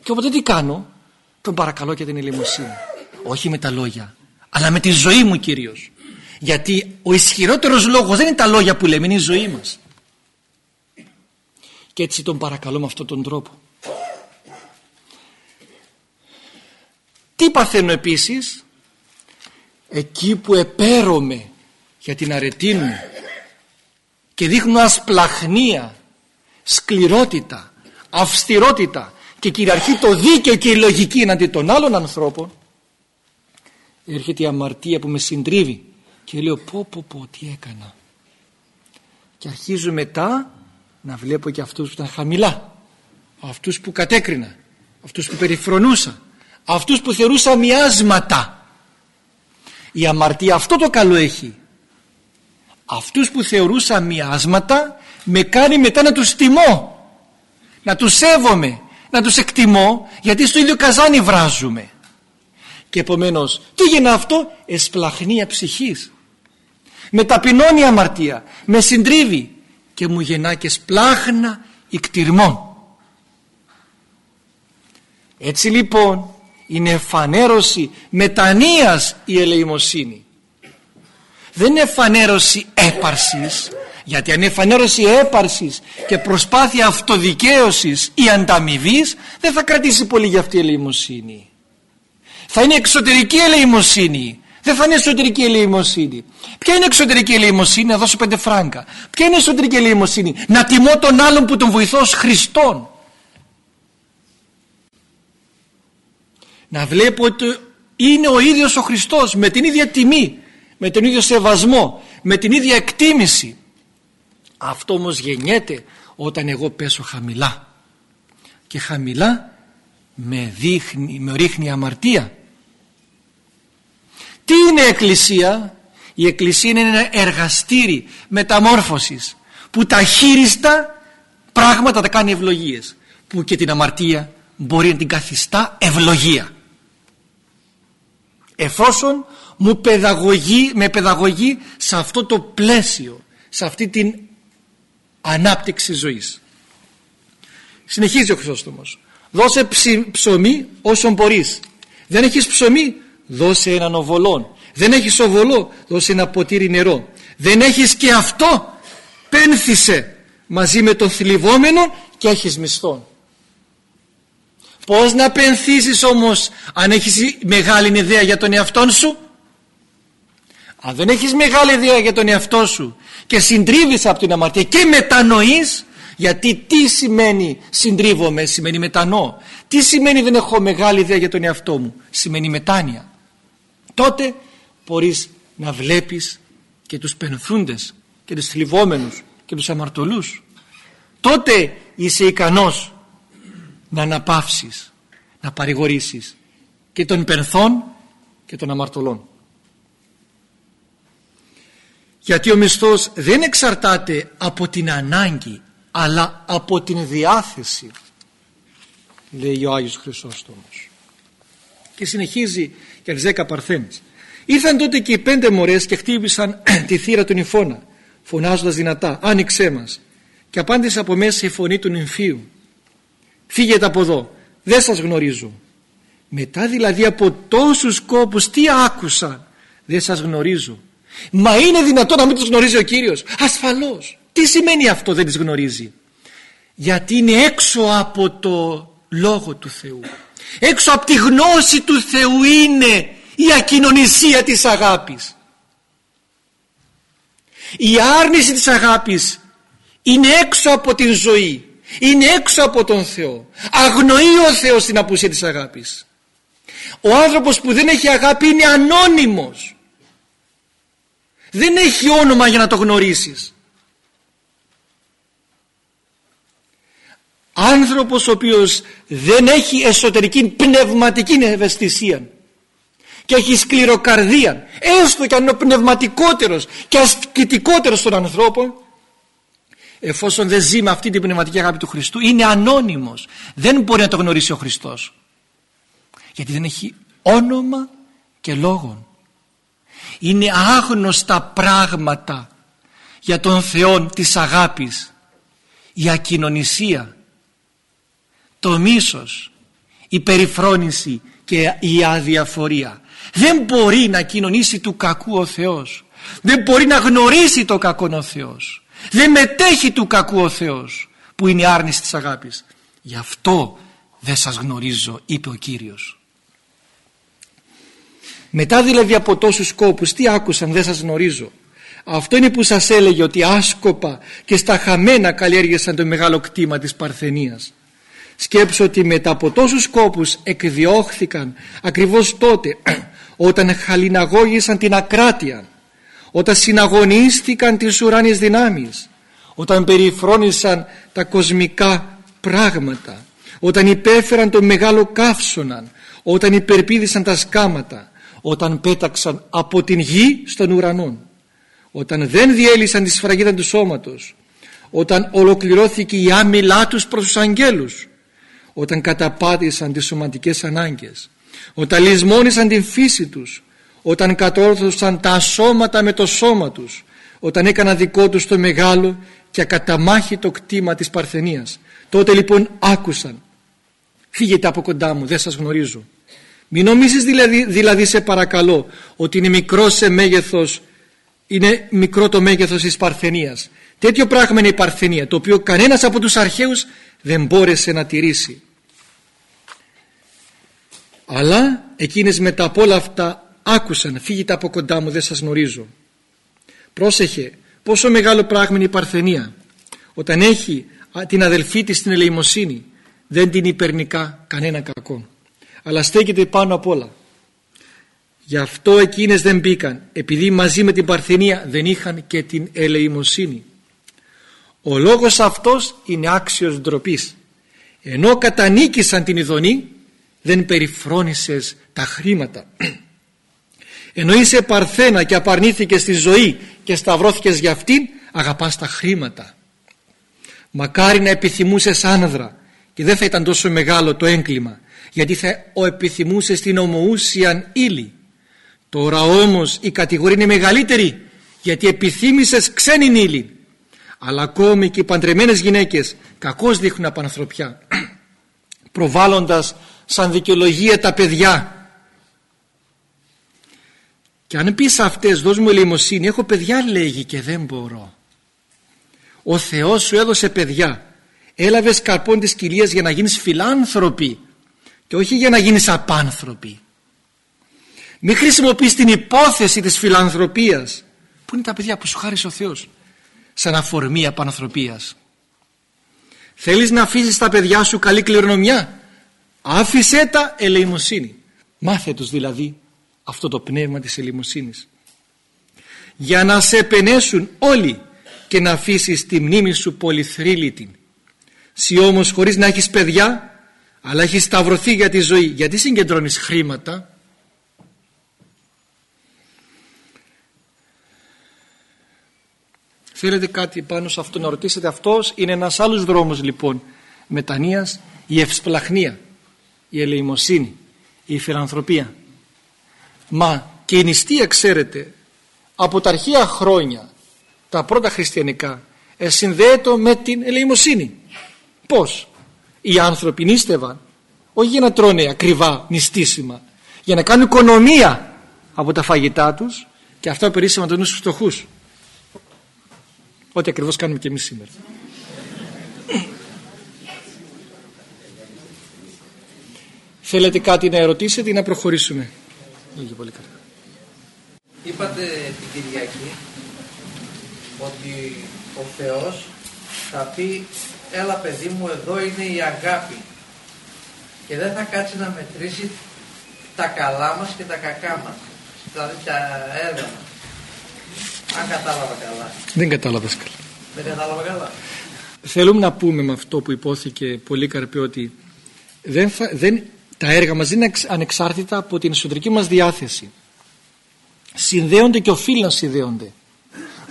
Speaker 1: Και οπότε τι κάνω, τον παρακαλώ για την ελεημοσύνη. Όχι με τα λόγια, αλλά με τη ζωή μου κυρίως. Γιατί ο ισχυρότερος λόγος δεν είναι τα λόγια που λέμε, είναι η ζωή μας. Και έτσι τον παρακαλώ με αυτόν τον τρόπο. Τι παθαίνω επίσης, εκεί που επέρωμαι για την αρετή μου και δείχνουν ασπλαχνία, σκληρότητα, αυστηρότητα και κυριαρχεί το δίκαιο και η λογική εναντί των άλλων ανθρώπων έρχεται η αμαρτία που με συντρίβει και λέω πω πω πω τι έκανα και αρχίζω μετά να βλέπω και αυτούς που ήταν χαμηλά αυτούς που κατέκρινα αυτούς που περιφρονούσα αυτούς που θεωρούσα μοιάσματα. Η αμαρτία αυτό το καλό έχει αυτούς που θεωρούσα μοιάσματα με κάνει μετά να τους τιμώ. Να τους σέβομαι να τους εκτιμώ γιατί στο ίδιο καζάνι βράζουμε. Και επομένως τι γίνει αυτό; Εσπλαχνία ψυχής. Με ταπεινώνει αμαρτία με συντρίβει και μου γεννά και σπλάχνα ικτυρμών έτσι λοιπόν είναι φανέρωση μετανοίας η ελεημοσύνη δεν είναι φανέρωση έπαρσης γιατί αν είναι φανέρωση έπαρσης και προσπάθεια αυτοδικαίωσης ή ανταμοιβής, δεν θα κρατήσει πολύ για αυτή η ελεημοσύνη θα είναι εξωτερική ελεημοσύνη Δεν θα είναι εσωτερική ελεημοσύνη. Ποια είναι εξωτερική ελεημοσύνη, να δώσω πέντε φράγκα. Ποια είναι εσωτερική ελεημοσύνη, να τιμώ τον άλλον που τον βοηθώ ως Χριστόν. Να βλέπω ότι είναι ο ίδιος ο Χριστός με την ίδια τιμή, με τον ίδιο σεβασμό, με την ίδια εκτίμηση. Αυτό όμως γεννιέται όταν εγώ πέσω χαμηλά. Και χαμηλά με, δείχνει, με ρίχνει αμαρτία. Τι είναι η Εκκλησία; Η Εκκλησία είναι ένα εργαστήρι μεταμόρφωσης που τα χείριστα πράγματα τα κάνει ευλογίες που και την αμαρτία μπορεί να την καθιστά ευλογία εφόσον μου παιδαγωγεί, με παιδαγωγεί σε αυτό το πλαίσιο σε αυτή την ανάπτυξη ζωής. Συνεχίζει ο Χρυσόστομος. Δώσε ψωμί όσο μπορείς. Δεν έχεις ψωμί δώσε έναν οβολόν. Δεν έχεις οβολό δώσε ένα ποτήρι νερό. Δεν έχεις και αυτό πένθησε μαζί με τον θλιβόμενο και έχεις μισθόν πως να πενθήσεις όμως αν έχεις μεγάλη ιδέα για τον εαυτό σου αν δεν έχεις μεγάλη ιδέα για τον εαυτό σου και συντρίβεις από την αμαρτία και μετανοείς γιατί τι σημαίνει συντρίβομαι, σημαίνει μετανοώ. Τι σημαίνει δεν έχω μεγάλη ιδέα για τον εαυτό μου, σημαίνει μετάνοια. Τότε μπορείς να βλέπεις και τους πενθούντες και τους θλιβόμενους και τους αμαρτωλούς. Τότε είσαι ικανός να αναπαύσεις, να παρηγορήσεις και των πενθών και των αμαρτωλών. Γιατί ο μισθός δεν εξαρτάται από την ανάγκη αλλά από την διάθεση λέει ο Άγιος Χρυσόστομος. Και συνεχίζει για τις δέκα παρθένες. Ήρθαν τότε και οι πέντε μωρές και χτύπησαν τη θύρα του νηφώνα φωνάζοντας δυνατά άνοιξέ μας και απάντησε από μέσα η φωνή του νυμφίου φύγετε από εδώ δεν σας γνωρίζω μετά δηλαδή από τόσους κόπους τι άκουσα δεν σας γνωρίζω μα είναι δυνατό να μην τους γνωρίζει ο Κύριος ασφαλώς τι σημαίνει αυτό δεν τις γνωρίζει; Γιατί είναι έξω από το Λόγο του Θεού. Έξω από τη γνώση του Θεού είναι η ακοινωνισία της αγάπης. Η άρνηση της αγάπης είναι έξω από την ζωή. Είναι έξω από τον Θεό. Αγνοεί ο Θεός την απουσία της αγάπης. Ο άνθρωπος που δεν έχει αγάπη είναι ανώνυμος. Δεν έχει όνομα για να το γνωρίσεις. άνθρωπος ο οποίος δεν έχει εσωτερική πνευματική ευαισθησία και έχει σκληροκαρδία έστω και αν είναι ο πνευματικότερος και ασκητικότερος των ανθρώπων εφόσον δεν ζει με αυτή την πνευματική αγάπη του Χριστού είναι ανώνυμος. Δεν μπορεί να το γνωρίσει ο Χριστός. Γιατί δεν έχει όνομα και λόγο είναι άγνωστα πράγματα για τον Θεό της αγάπης η ακοινωνισία το μίσος, η περιφρόνηση και η αδιαφορία. Δεν μπορεί να κοινωνήσει του κακού ο Θεός. Δεν μπορεί να γνωρίσει το κακό ο Θεός. Δεν μετέχει του κακού ο Θεός που είναι άρνηση της αγάπης. Γι' αυτό δεν σας γνωρίζω είπε ο Κύριος. Μετά δηλαδή από τόσους κόπους τι άκουσαν δεν σας γνωρίζω. Αυτό είναι που σας έλεγε ότι άσκοπα και στα χαμένα καλλιέργησαν το μεγάλο κτήμα της Παρθενίας. Σκέψω ότι μετά από τόσους σκόπους εκδιώχθηκαν ακριβώς τότε όταν χαλιναγώγησαν την ακράτεια όταν συναγωνίστηκαν τις ουράνιες δυνάμεις όταν περιφρόνησαν τα κοσμικά πράγματα όταν υπέφεραν το μεγάλο καύσωναν όταν υπερπίδησαν τα σκάματα όταν πέταξαν από την γη στον ουρανό όταν δεν διέλυσαν τη σφραγίδα του σώματος. Όταν ολοκληρώθηκε η άμυλά τους προς τους αγγέλους. Όταν καταπάτησαν τις σωματικές ανάγκες. Όταν λησμόνησαν την φύση τους. Όταν κατόρθωσαν τα σώματα με το σώμα τους. Όταν έκαναν δικό τους το μεγάλο και ακαταμάχητο κτήμα της Παρθενίας. Τότε λοιπόν άκουσαν. Φύγετε από κοντά μου δεν σας γνωρίζω μην νομίζεις δηλαδή, δηλαδή σε παρακαλώ ότι είναι μικρό σε μέγεθος είναι μικρό το μέγεθος της Παρθενίας. Τέτοιο πράγμα είναι η Παρθενία το οποίο κανένας από τους αρχαίους δεν μπόρεσε να τηρήσει. Αλλά εκείνες μετά από όλα αυτά άκουσαν φύγετε από κοντά μου δεν σας γνωρίζω. Πρόσεχε πόσο μεγάλο πράγμα είναι η Παρθενία. Όταν έχει την αδελφή της στην ελεημοσύνη δεν την υπερνικά κανένα κακό αλλά στέκεται πάνω απ' όλα. Γι' αυτό εκείνες δεν μπήκαν επειδή μαζί με την Παρθενία δεν είχαν και την ελεημοσύνη. Ο λόγος αυτός είναι άξιος ντροπής. ενώ κατανίκησαν την ειδονή δεν περιφρόνησες τα χρήματα. Ενώ είσαι παρθένα και απαρνήθηκε στη ζωή και σταυρώθηκες για αυτήν αγαπάς τα χρήματα. Μακάρι να επιθυμούσες άνδρα και δεν θα ήταν τόσο μεγάλο το έγκλημα γιατί θα ο επιθυμούσες την ομοούσιαν ύλη. Τώρα όμως η κατηγορία είναι μεγαλύτερη γιατί επιθύμησες ξένη ύλη. Αλλά ακόμη και οι παντρεμένες γυναίκες κακώς δείχνουν απανθρωπιά προβάλλοντας σαν δικαιολογία τα παιδιά. Και αν πεις αυτές δώσ' μου ελεημοσύνη έχω παιδιά λέγει και δεν μπορώ ο Θεός σου έδωσε παιδιά. Έλαβες καρπών της κοιλίας για να γίνεις φιλάνθρωποι και όχι για να γίνεις απάνθρωποι. Μην χρησιμοποιείς την υπόθεση της φιλανθρωπίας που είναι τα παιδιά που σου χάρισε ο Θεός σαν αφορμή απανθρωπίας. Θέλεις να αφήσεις τα παιδιά σου καλή κληρονομιά; Άφησέ τα ελεημοσύνη. Μάθε τους δηλαδή αυτό το πνεύμα της ελεημοσύνης. Για να σε επενέσουν όλοι και να αφήσεις τη μνήμη σου πολυθρύλητη. Συ όμως χωρίς να έχεις παιδιά αλλά έχεις σταυρωθεί για τη ζωή. Γιατί συγκεντρώνεις χρήματα; Θέλετε κάτι πάνω σε αυτό να ρωτήσετε αυτός; Είναι ένας άλλος δρόμος λοιπόν μετανοίας. Η ευσπλαχνία η ελεημοσύνη η φιλανθρωπία. Μα και η νηστεία ξέρετε από τα αρχαία χρόνια τα πρώτα χριστιανικά ε, συνδέεται με την ελεημοσύνη. Πως οι άνθρωποι νίστευαν όχι για να τρώνε ακριβά νηστίσιμα για να κάνουν οικονομία από τα φαγητά τους και αυτά περίσσεμα τον στους φτωχούς ό,τι ακριβώς κάνουμε και εμείς σήμερα Θέλετε κάτι να ερωτήσετε ή να προχωρήσουμε; Λίγη πολύ καλά.
Speaker 2: Είπατε την Κυριακή ότι ο Θεός θα πει έλα παιδί μου εδώ είναι η αγάπη. Και δεν θα κάτσει να μετρήσει τα καλά μας και τα κακά μας. Δηλαδή τα έργα μας. Αν κατάλαβα καλά.
Speaker 1: Δεν κατάλαβες καλά.
Speaker 2: Δεν κατάλαβα καλά.
Speaker 1: Θέλουμε να πούμε με αυτό που υπόθηκε πολύ καρπή ότι δεν, θα, δεν τα έργα μας δεν είναι ανεξάρτητα από την εσωτερική μας διάθεση. Συνδέονται και οφείλουν να συνδέονται.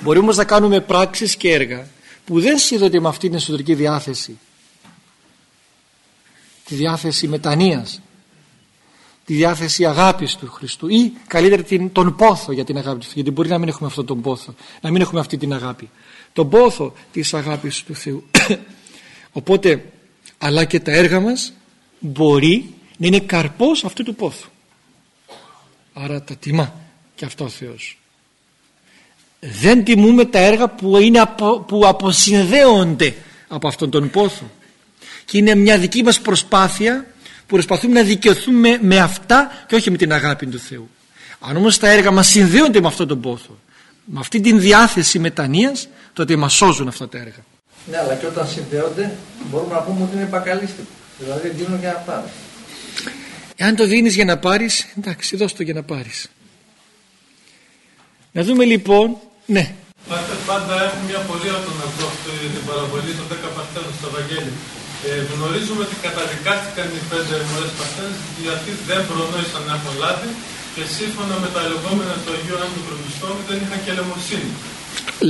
Speaker 1: Μπορούμε να κάνουμε πράξεις και έργα που δεν συνδέονται με αυτή την εσωτερική διάθεση. Τη διάθεση μετανοίας. Τη διάθεση αγάπης του Χριστού. Ή καλύτερα την, τον πόθο για την αγάπη του γιατί μπορεί να μην έχουμε αυτόν τον πόθο. Να μην έχουμε αυτή την αγάπη. Τον πόθο της αγάπης του Θεού. Οπότε αλλά και τα έργα μας μπορεί να είναι καρπός αυτού του πόθου. Άρα τα τιμά και αυτό ο Θεός δεν τιμούμε τα έργα που, είναι απο, που αποσυνδέονται από αυτόν τον πόθο. Και είναι μια δική μας προσπάθεια που προσπαθούμε να δικαιωθούμε με αυτά και όχι με την αγάπη του Θεού. Αν όμως τα έργα μας συνδέονται με αυτόν τον πόθο με αυτή την διάθεση μετανοίας τότε μας σώζουν αυτά τα έργα.
Speaker 2: Ναι αλλά και όταν συνδέονται μπορούμε να πούμε ότι είναι μπακαλίστικο. Δηλαδή δίνουν για να πάρεις.
Speaker 1: Εάν το δίνεις για να πάρεις, εντάξει, δώσ' το για να πάρεις. Να δούμε λοιπόν, ναι.
Speaker 3: Πάντα, πάντα έχουμε μια πορεία από τον εαυτό την παραβολή των 10 παστέλων στο Ευαγγέλιο. Ε, γνωρίζουμε ότι καταδικάστηκαν οι πέντε μωρές παστέλες γιατί δεν προνόησαν να έχουν λάδι και σύμφωνα με τα λεγόμενα του Αγίου Άντου Χριστόβου δεν είχαν και ελεμοσύνη.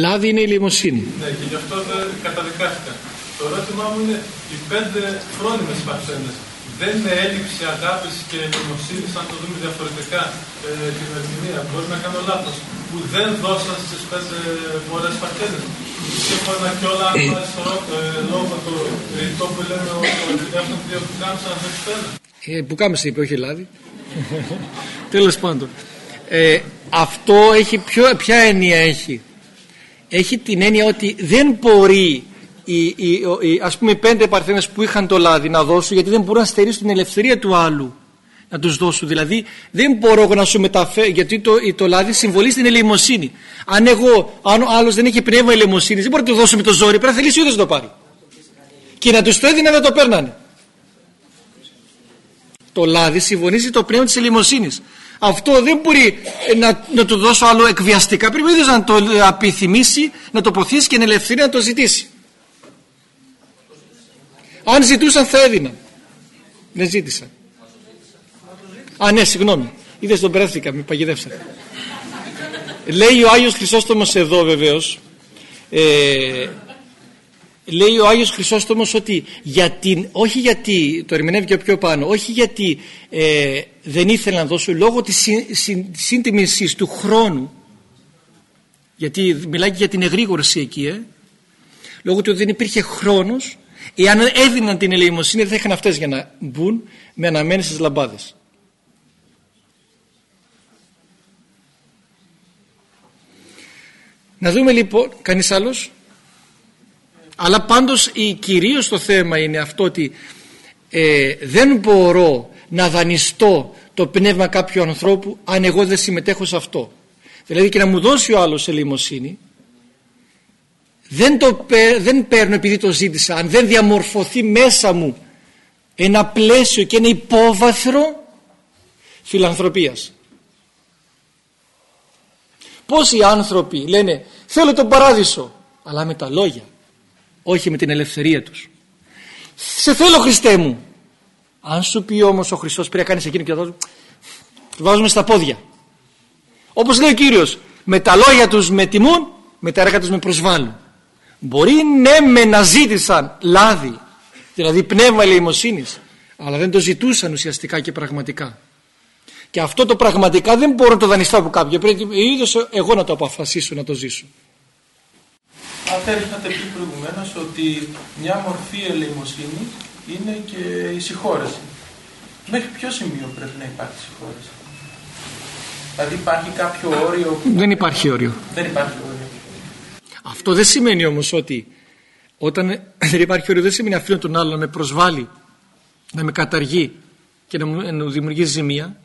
Speaker 1: Λάδι είναι η λιμοσύνη.
Speaker 3: Ναι, και γι' αυτό δεν καταδικάστηκαν. Το ερώτημά μου είναι οι πέντε φρόνιμες παστέλες δεν είναι έλλειψη αγάπη και νοημοσύνη, αν το δούμε διαφορετικά ε, την ερμηνεία. Μπορεί να κάνω λάθος. Που δεν δώσαν στις πέντε φορές παρτένε. Σύμφωνα και όλα αυτά ε, λόγω του ρητό που λέμε ότι έχουν δύο που κάμψαν δεν του
Speaker 1: Ε, που κάμψε είπε, όχι λάδι. Τέλος πάντων. Ε, αυτό έχει ποιο, ποια έννοια έχει; Έχει την έννοια ότι δεν μπορεί οι, οι, οι, ας πούμε οι πέντε παρθένες που είχαν το λάδι να δώσουν γιατί δεν μπορούν να στερήσουν την ελευθερία του άλλου να τους δώσω. Δηλαδή δεν μπορώ εγώ να σου μεταφέρω, γιατί το, το λάδι συμβολεί στην ελεημοσύνη. Αν εγώ, αν ο άλλος δεν έχει πνεύμα ελεημοσύνης, δεν μπορεί να του δώσω με το ζόρι, πρέπει να θελήσει ούτε να το πάρει. Και να τους το έδινα δεν το παίρνανε. Το λάδι συμβολίζει το πνεύμα της ελεημοσύνης. Αυτό δεν μπορεί να, να του δώσω άλλο εκβιαστικά. Πρέπει να το επιθυμήσει, να το ποθήσει και να ελευθερία να το ζητήσει. Αν ζητούσαν θα έδιναν. Δεν ζήτησαν. Α, ναι, συγγνώμη. Είδες τον περάθηκα, με παγιδεύσατε. λέει ο Άγιος Χρυσόστομος εδώ βεβαίως, ε, λέει ο Άγιος Χρυσόστομος ότι για την, όχι γιατί, το ερμηνεύει και πιο πάνω, όχι γιατί ε, δεν ήθελε να δώσω λόγω της συν, του χρόνου, γιατί μιλάει και για την εγρήγορση εκεί, ε, λόγω του ότι δεν υπήρχε χρόνος, εάν έδιναν την ελεημοσύνη δεν θα είχαν αυτές για να μπουν με αναμένες στις λαμπάδες. Να δούμε λοιπόν, κανείς άλλος. Αλλά πάντως η, κυρίως το θέμα είναι αυτό ότι ε, δεν μπορώ να δανειστώ το πνεύμα κάποιου ανθρώπου αν εγώ δεν συμμετέχω σε αυτό. Δηλαδή και να μου δώσει ο άλλος ελεημοσύνη δεν, το, δεν παίρνω επειδή το ζήτησα αν δεν διαμορφωθεί μέσα μου ένα πλαίσιο και ένα υπόβαθρο φιλανθρωπίας. Πόσοι άνθρωποι λένε θέλω τον παράδεισο αλλά με τα λόγια όχι με την ελευθερία τους. Σε θέλω Χριστέ μου. Αν σου πει όμως ο Χριστός πρέπει να κάνεις εκείνο και αυτό του βάζουμε στα πόδια. Όπως λέει ο Κύριος με τα λόγια τους με τιμούν με τα έργα τους με προσβάλλουν. Μπορεί ναι με να ζήτησαν λάδι δηλαδή πνεύμα ελεημοσύνης αλλά δεν το ζητούσαν ουσιαστικά και πραγματικά. Και αυτό το πραγματικά δεν μπορώ να το δανειστώ από κάποιον. Πρέπει ίδιος εγώ να το αποφασίσω να το ζήσω.
Speaker 3: Αυτά είχατε πεις προηγουμένως ότι μια μορφή ελεημοσύνης είναι και η συγχώρεση. Μέχρι ποιο σημείο πρέπει να υπάρχει συγχώρεση; Δηλαδή υπάρχει κάποιο όριο.
Speaker 1: Δεν υπάρχει όριο.
Speaker 3: Δεν υπάρχει όριο.
Speaker 1: Αυτό δεν σημαίνει όμως ότι όταν δεν υπάρχει όριο δεν σημαίνει αφήνω τον άλλο να με προσβάλλει, να με καταργεί και να μου δημιουργεί ζημία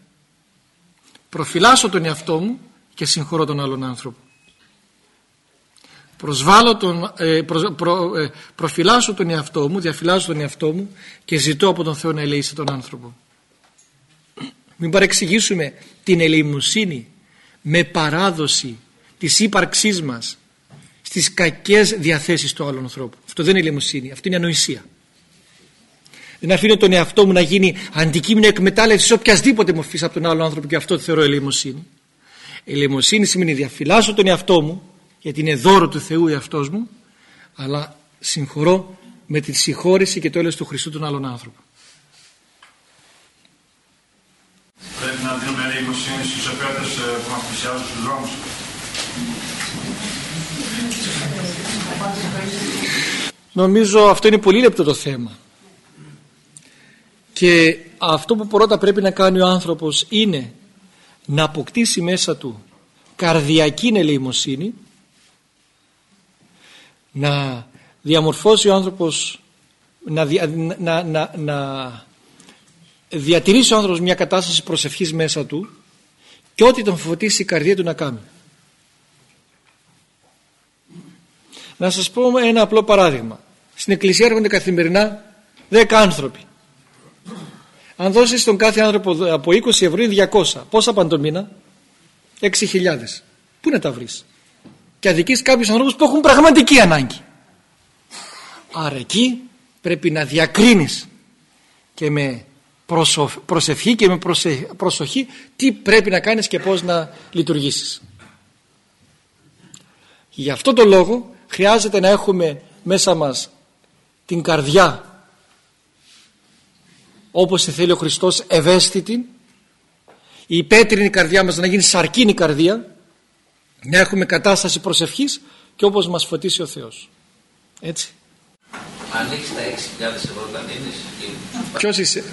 Speaker 1: προφυλάσσω τον εαυτό μου και συγχωρώ τον άλλον άνθρωπο. Προσβάλλω τον, ε, προ, ε, προφυλάσσω τον εαυτό μου, διαφυλάσσω τον εαυτό μου και ζητώ από τον Θεό να ελεήσει τον άνθρωπο. Μην παρεξηγήσουμε την ελεημοσύνη με παράδοση της ύπαρξής μας στις κακές διαθέσεις του άλλου ανθρώπου. Αυτό δεν είναι ελεημοσύνη, αυτό είναι ανοησία. Δεν αφήνω τον εαυτό μου να γίνει αντικείμενο εκμετάλλευσης οποιασδήποτε μορφής από τον άλλο άνθρωπο και αυτό το θεωρώ ελεημοσύνη. Ελεημοσύνη σημαίνει διαφυλάσσω τον εαυτό μου γιατί είναι δώρο του Θεού εαυτός μου αλλά συγχωρώ με τη συγχώρεση και το έλεος του Χριστού τον άλλον άνθρωπο.
Speaker 4: Πρέπει να δίνουμε ελεημοσύνη στους εφέτες ε, που μας πλησιάζουν στους δρόμους.
Speaker 1: Νομίζω αυτό είναι πολύ λεπτό το θέμα. Και αυτό που πρώτα πρέπει να κάνει ο άνθρωπος είναι να αποκτήσει μέσα του καρδιακή ελεημοσύνη να διαμορφώσει ο άνθρωπος να, να, να, να διατηρήσει ο άνθρωπος μια κατάσταση προσευχής μέσα του και ό,τι τον φωτίσει η καρδία του να κάνει. Να σας πω ένα απλό παράδειγμα. Στην εκκλησία έρχονται καθημερινά 10 άνθρωποι. Αν δώσεις τον κάθε άνθρωπο από 20 ευρώ είναι 200. Πόσα πάνε το μήνα; 6.000. Πού να τα βρεις; Και αδικείς κάποιους ανθρώπους που έχουν πραγματική ανάγκη. Άρα εκεί πρέπει να διακρίνεις και με προσευχή και με προσοχή τι πρέπει να κάνεις και πώς να λειτουργήσεις. Γι' αυτό το λόγο χρειάζεται να έχουμε μέσα μας την καρδιά όπως θέλει ο Χριστός ευαίσθητη η πέτρινη καρδιά μας να γίνει σαρκίνη καρδία να έχουμε κατάσταση προσευχής και όπως μας φωτίσει ο Θεός. Έτσι.
Speaker 5: Ανοίξει τα 6.000 ευρώ τα δίνεις
Speaker 1: Ποιος είσαι;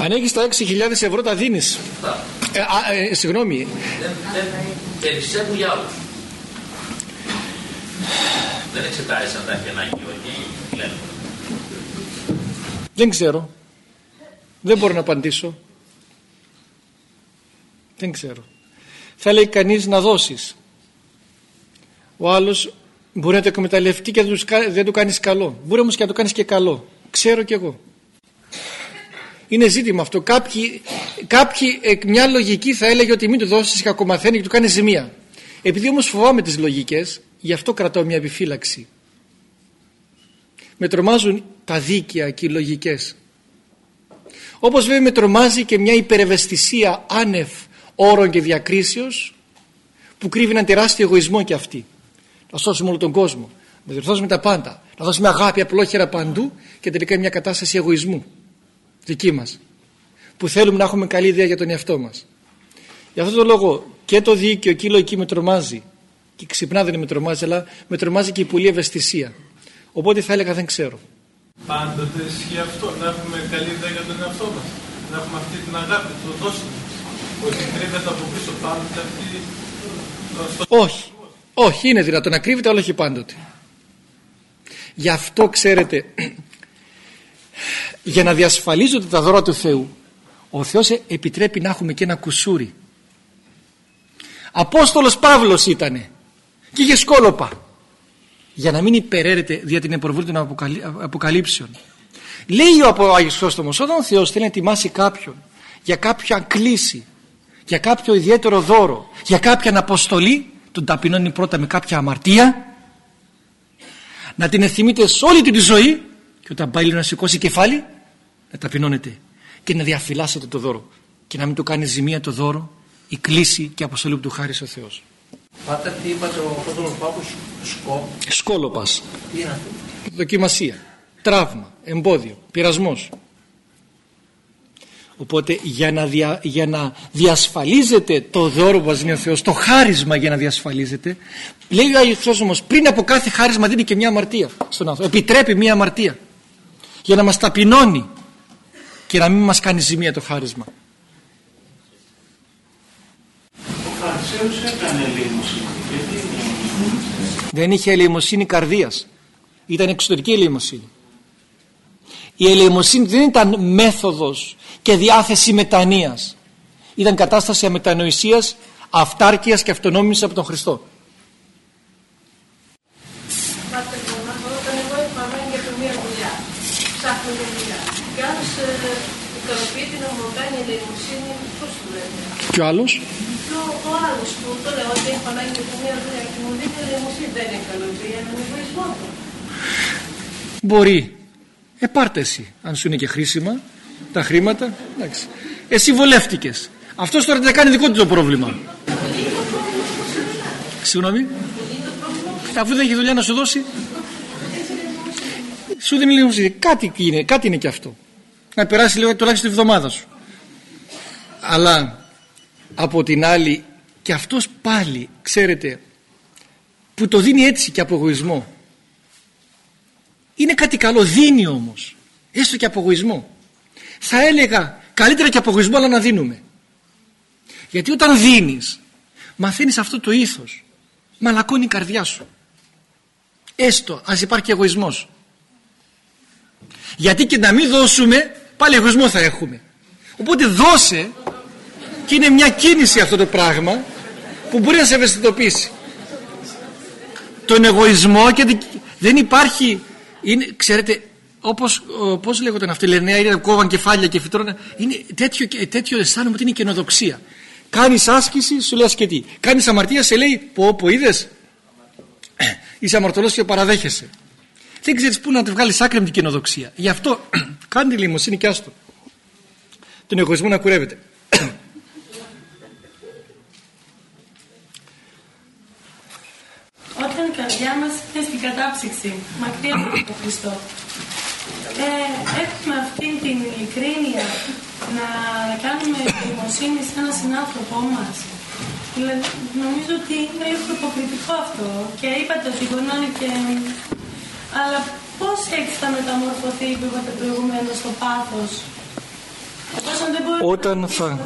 Speaker 1: Αν έχεις τα 6.000 ευρώ τα δίνεις. Ε, α, ε, Συγγνώμη.
Speaker 5: Περισσεύουν για όλους Δεν εξετάζεις αν τα έχει ανάγκη όχι
Speaker 1: δεν ξέρω. Δεν μπορώ να απαντήσω. Δεν ξέρω. Θα λέει κανείς να δώσεις. Ο άλλος μπορεί να το εκμεταλλευτεί και δεν τους κάνεις καλό. Μπορεί όμως και να το κάνεις και καλό. Ξέρω κι εγώ. Είναι ζήτημα αυτό. Κάποιοι, κάποιοι μια λογική θα έλεγε ότι μην του δώσεις κακομαθαίνει και του κάνει ζημία. Επειδή όμως φοβάμαι τις λογικές, γι' αυτό κρατάω μια επιφύλαξη. Με τρομάζουν τα δίκαια και οι λογικές. Όπως βέβαια με τρομάζει και μια υπερευαισθησία άνευ όρων και διακρίσεως που κρύβει έναν τεράστιο εγωισμό και αυτή. Να σώσουμε όλο τον κόσμο, να διορθώσουμε τα πάντα, να δώσουμε αγάπη απλόχερα παντού και τελικά μια κατάσταση εγωισμού δική μας που θέλουμε να έχουμε καλή ιδέα για τον εαυτό μας. Για αυτόν τον λόγο και το δίκαιο και η λογική με τρομάζει και ξυπνά δεν με τρομάζει αλλά με τρομάζει και η πολλή ευαισθησία. Οπότε θα έλεγα δεν ξέρω.
Speaker 3: Πάντοτε ισχύει αυτό, να έχουμε καλή ιδέα για τον εαυτό μας. Να έχουμε αυτή την αγάπη, το δώσιμο. Ότι κρύβεται από πίσω πάντοτε αυτή...
Speaker 1: Όχι. Όχι, είναι δυνατόν να κρύβεται, αλλά όχι πάντοτε. Γι' αυτό ξέρετε, για να διασφαλίζονται τα δώρα του Θεού, ο Θεός επιτρέπει να έχουμε και ένα κουσούρι. Απόστολος Παύλος ήτανε και είχε σκόλοπα για να μην υπεραίρεται δια την επορβολή των αποκαλύψεων. Λέει ο Άγιος Χρόστομος όταν ο Θεός θέλει να ετοιμάσει κάποιον για κάποια κλίση, για κάποιο ιδιαίτερο δώρο, για κάποια αποστολή, τον ταπεινώνει πρώτα με κάποια αμαρτία, να την εθιμείτε σε όλη τη ζωή και όταν πάει να σηκώσει κεφάλι, να ταπεινώνεται και να διαφυλάσσετε το δώρο και να μην του κάνει ζημία το δώρο, η κλίση και η αποστολή που του χάρισε ο Θεός.
Speaker 2: Πάτε τι είπατε ο Απόστολος Παύλος, σκό.
Speaker 1: Σκόλοπας.
Speaker 2: Τι είναι αυτό;
Speaker 1: Δοκιμασία. Τραύμα. Εμπόδιο. Πειρασμός. Οπότε για να, δια, για να διασφαλίζεται το δώρο που μας δίνει ο Θεός, το χάρισμα για να διασφαλίζεται, λέει ο Άγιος όμως πριν από κάθε χάρισμα δίνει και μια αμαρτία στον άνθρωπο. Επιτρέπει μια αμαρτία για να μας ταπεινώνει και να μην μας κάνει ζημία το χάρισμα. Δεν είχε ελεημοσύνη καρδίας. Ήταν εξωτερική ελεημοσύνη. Η ελεημοσύνη δεν ήταν μέθοδος και διάθεση μετανοίας. Ήταν κατάσταση αμετανοησίας, αυτάρκειας και αυτονόμησης από τον Χριστό.
Speaker 6: Όταν εγώ για το μία δουλειά, ψάχνω μια δουλειά. Και άλλος ικανοποιείται να μου κάνει ελεημοσύνη, πώς το λέτε.
Speaker 1: Και ο άλλος;
Speaker 6: ο άλλος που το λέω ότι έχει ανάγκη από μια δουλειά και μου δίνει ελεημοσύνη δεν είναι καλό για έναν εγωισμό του.
Speaker 1: Μπορεί. Ε, πάρτε εσύ, αν σου είναι και χρήσιμα τα χρήματα. Εντάξει. Εσύ βολεύτηκες. Αυτός τώρα δεν κάνει δικό του το πρόβλημα. Συγγνώμη. Αφού δεν έχει δουλειά να σου δώσει. Σου δίνει λίγο Κάτι είναι, κάτι είναι και αυτό. Να περάσει λίγο τουλάχιστον τη βδομάδα σου. Αλλά από την άλλη και αυτός πάλι ξέρετε που το δίνει έτσι και από εγωισμό. Είναι κάτι καλό δίνει όμως έστω και από εγωισμό. Θα έλεγα καλύτερα και από εγωισμό αλλά να δίνουμε. Γιατί όταν δίνεις μαθαίνεις αυτό το ήθος μαλακώνει η καρδιά σου. Έστω ας υπάρχει εγωισμός. Γιατί και να μην δώσουμε πάλι εγωισμό θα έχουμε. Οπότε δώσε και είναι μια κίνηση αυτό το πράγμα που μπορεί να σε ευαισθητοποιήσει. Τον εγωισμό και δεν υπάρχει είναι, ξέρετε όπως πώς λέγονταν αυτοί λένε είναι κόβαν κεφάλια και φυτρώνα είναι τέτοιο, τέτοιο αισθάνομαι ότι είναι καινοδοξία. Κάνεις άσκηση σου λέει ασκετή κάνεις αμαρτία σε λέει πω πω είδες; Είσαι αμαρτωλός και παραδέχεσαι δεν ξέρεις πού να τη βγάλεις άκρη με την καινοδοξία. Γι' αυτό κάνει τη λιμοσύνη και άστο. Τον εγωισμό να κουρεύεται
Speaker 6: Όταν η καρδιά μας είναι στην κατάψυξη, μακριά από τον Χριστό, ε, έχουμε αυτή την ειλικρίνεια να κάνουμε δημοσύνη σε έναν συνάνθρωπό μας. Δηλαδή, νομίζω ότι είναι λίγο υποκριτικό αυτό. Και είπατε ότι γονώνει και... Αλλά πώς έτσι θα μεταμορφωθεί που είπατε προηγουμένως το πάθος;
Speaker 1: Όταν θα...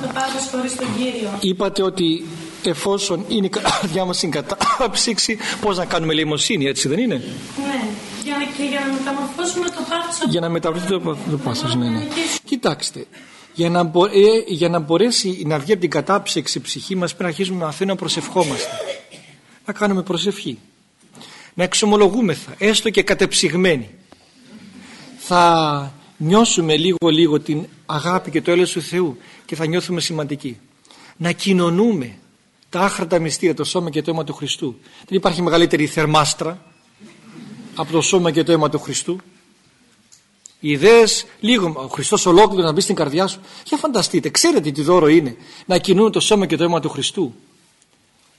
Speaker 1: Είπατε ότι εφόσον είναι η καρδιά μας στην κατάψυξη, πώς να κάνουμε λιμοσύνη, έτσι δεν είναι;
Speaker 6: Ναι, για να Και για να μεταμορφώσουμε το πάθος
Speaker 1: Για να μεταβληθεί το, το πάθος, ναι, ναι.
Speaker 6: να νικήσουμε.
Speaker 1: Κοιτάξτε, για να, μπο- ε, για να μπορέσει να βγει από την κατάψυξη η ψυχή μας πρέπει να αρχίσουμε να μαθαίνουμε να προσευχόμαστε. Να κάνουμε προσευχή. Να εξομολογούμεθα, έστω και κατεψυγμένοι. Θα νιώσουμε λίγο λίγο την αγάπη και το έλεος του Θεού και θα νιώθουμε σημαντικοί. Να κοινωνούμε τα άχρατα μυστήρια, το σώμα και το αίμα του Χριστού. Δεν υπάρχει μεγαλύτερη θερμάστρα από το σώμα και το αίμα του Χριστού. Οι ιδέες λίγο, ο Χριστός ολόκληρο να μπει στην καρδιά σου. Για φανταστείτε, ξέρετε τι δώρο είναι να κινούν το σώμα και το αίμα του Χριστού.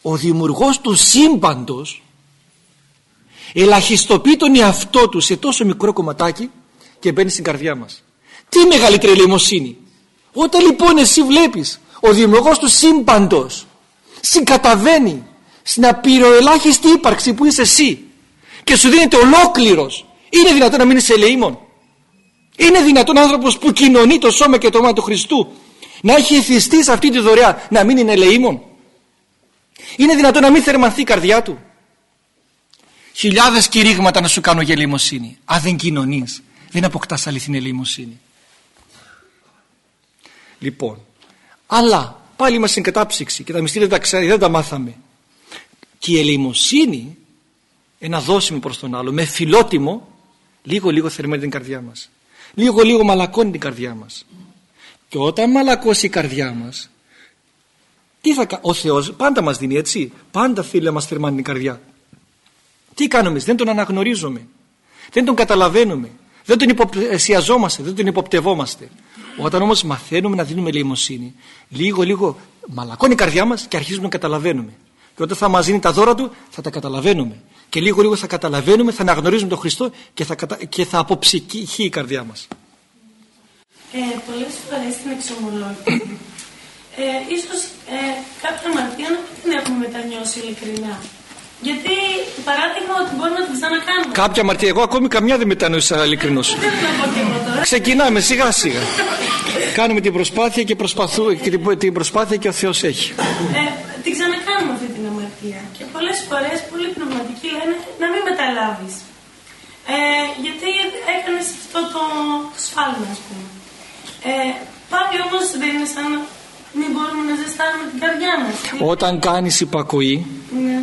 Speaker 1: Ο δημιουργός του σύμπαντος ελαχιστοποιεί τον εαυτό του σε τόσο μικρό κομματάκι και μπαίνει στην καρδιά μας. Τι μεγαλύτερη ελεημοσύνη. Όταν λοιπόν εσύ βλέπεις ο δημιουργός του σύμπαντος συγκαταβαίνει στην απειροελάχιστη ύπαρξη που είσαι εσύ και σου δίνεται ολόκληρος είναι δυνατόν να μην είσαι ελεήμων; Είναι δυνατόν άνθρωπος που κοινωνεί το σώμα και το όνομα του Χριστού να έχει εθιστεί σε αυτή τη δωρεά να μην είναι ελεήμων; Είναι δυνατόν να μην θερμανθεί η καρδιά του; Χιλιάδες κηρύγματα να σου κάνω για ελεημοσύνη. Αν δεν κοινωνείς, δεν αποκτάς αληθινή ελεημοσύνη. Λοιπόν, αλλά πάλι είμαστε στην κατάψυξη και τα μυστήρια δεν τα ξέρει, δεν τα μάθαμε. Και η ελεημοσύνη, ένα δώσιμο προς τον άλλο, με φιλότιμο, λίγο λίγο θερμαίνει την καρδιά μας. Λίγο λίγο μαλακώνει την καρδιά μας. Και όταν μαλακώσει η καρδιά μας, τι θα, κα- ο Θεός πάντα μας δίνει έτσι, πάντα φίλε μας θερμάνει την καρδιά. Τι κάνουμε εμείς, δεν τον αναγνωρίζουμε, δεν τον καταλαβαίνουμε, δεν τον υποψιαζόμαστε, δεν τον υποπτευόμαστε. Όταν όμως μαθαίνουμε να δίνουμε ελεημοσύνη, λίγο λίγο μαλακώνει η καρδιά μας και αρχίζουμε να καταλαβαίνουμε. Και όταν θα μας δίνει τα δώρα του θα τα καταλαβαίνουμε. Και λίγο λίγο θα καταλαβαίνουμε, θα αναγνωρίζουμε τον Χριστό και θα, κατα... και θα αποψυχεί η καρδιά μας.
Speaker 6: Ε, πολλές φορές στην εξομολόγηση ε, ίσως ε, κάποια αμαρτία να μην την έχουμε μετανιώσει ειλικρινά. Γιατί, παράδειγμα, ότι μπορούμε να την ξανακάνουμε.
Speaker 1: Κάποια αμαρτία, εγώ ακόμη καμιά δεν μετανόησα ειλικρινώς.
Speaker 6: Δεν θέλω να πω και εγώ τώρα.
Speaker 1: Ξεκινάμε σιγά σιγά. Κάνουμε την προσπάθεια και, προσπαθούμε, και την- την προσπάθεια και ο Θεός έχει.
Speaker 6: Ε, την ξανακάνουμε αυτή την αμαρτία. Και πολλές φορές πολλοί πνευματικοί λένε να μην μεταλάβεις. Ε, γιατί έκανες αυτό το, το σφάλμα, ας πούμε. Ε, πάλι όμως δεν είναι σαν να μην μπορούμε να ζεστάνουμε την καρδιά μας.
Speaker 1: Όταν κάνεις υπακοή,
Speaker 6: Ναι.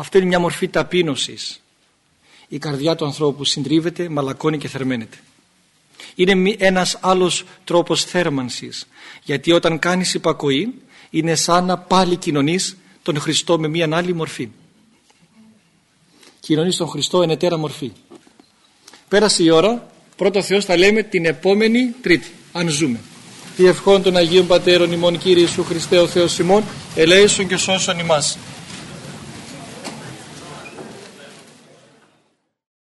Speaker 1: Αυτό είναι μια μορφή ταπείνωσης. Η καρδιά του ανθρώπου συντρίβεται, μαλακώνει και θερμαίνεται. Είναι μη- ένας άλλος τρόπος θέρμανσης. Γιατί όταν κάνεις υπακοή, είναι σαν να πάλι κοινωνείς τον Χριστό με μια άλλη μορφή. Κοινωνείς τον Χριστό εν ετέρα μορφή. Πέρασε η ώρα, πρώτο Θεός θα λέμε την επόμενη Τρίτη, αν ζούμε. Τι ευχών των Αγίων Πατέρων ημών Κύριε Ιησού Χριστέ ο Θεός ημών, ελέησον και σώσον ημάς.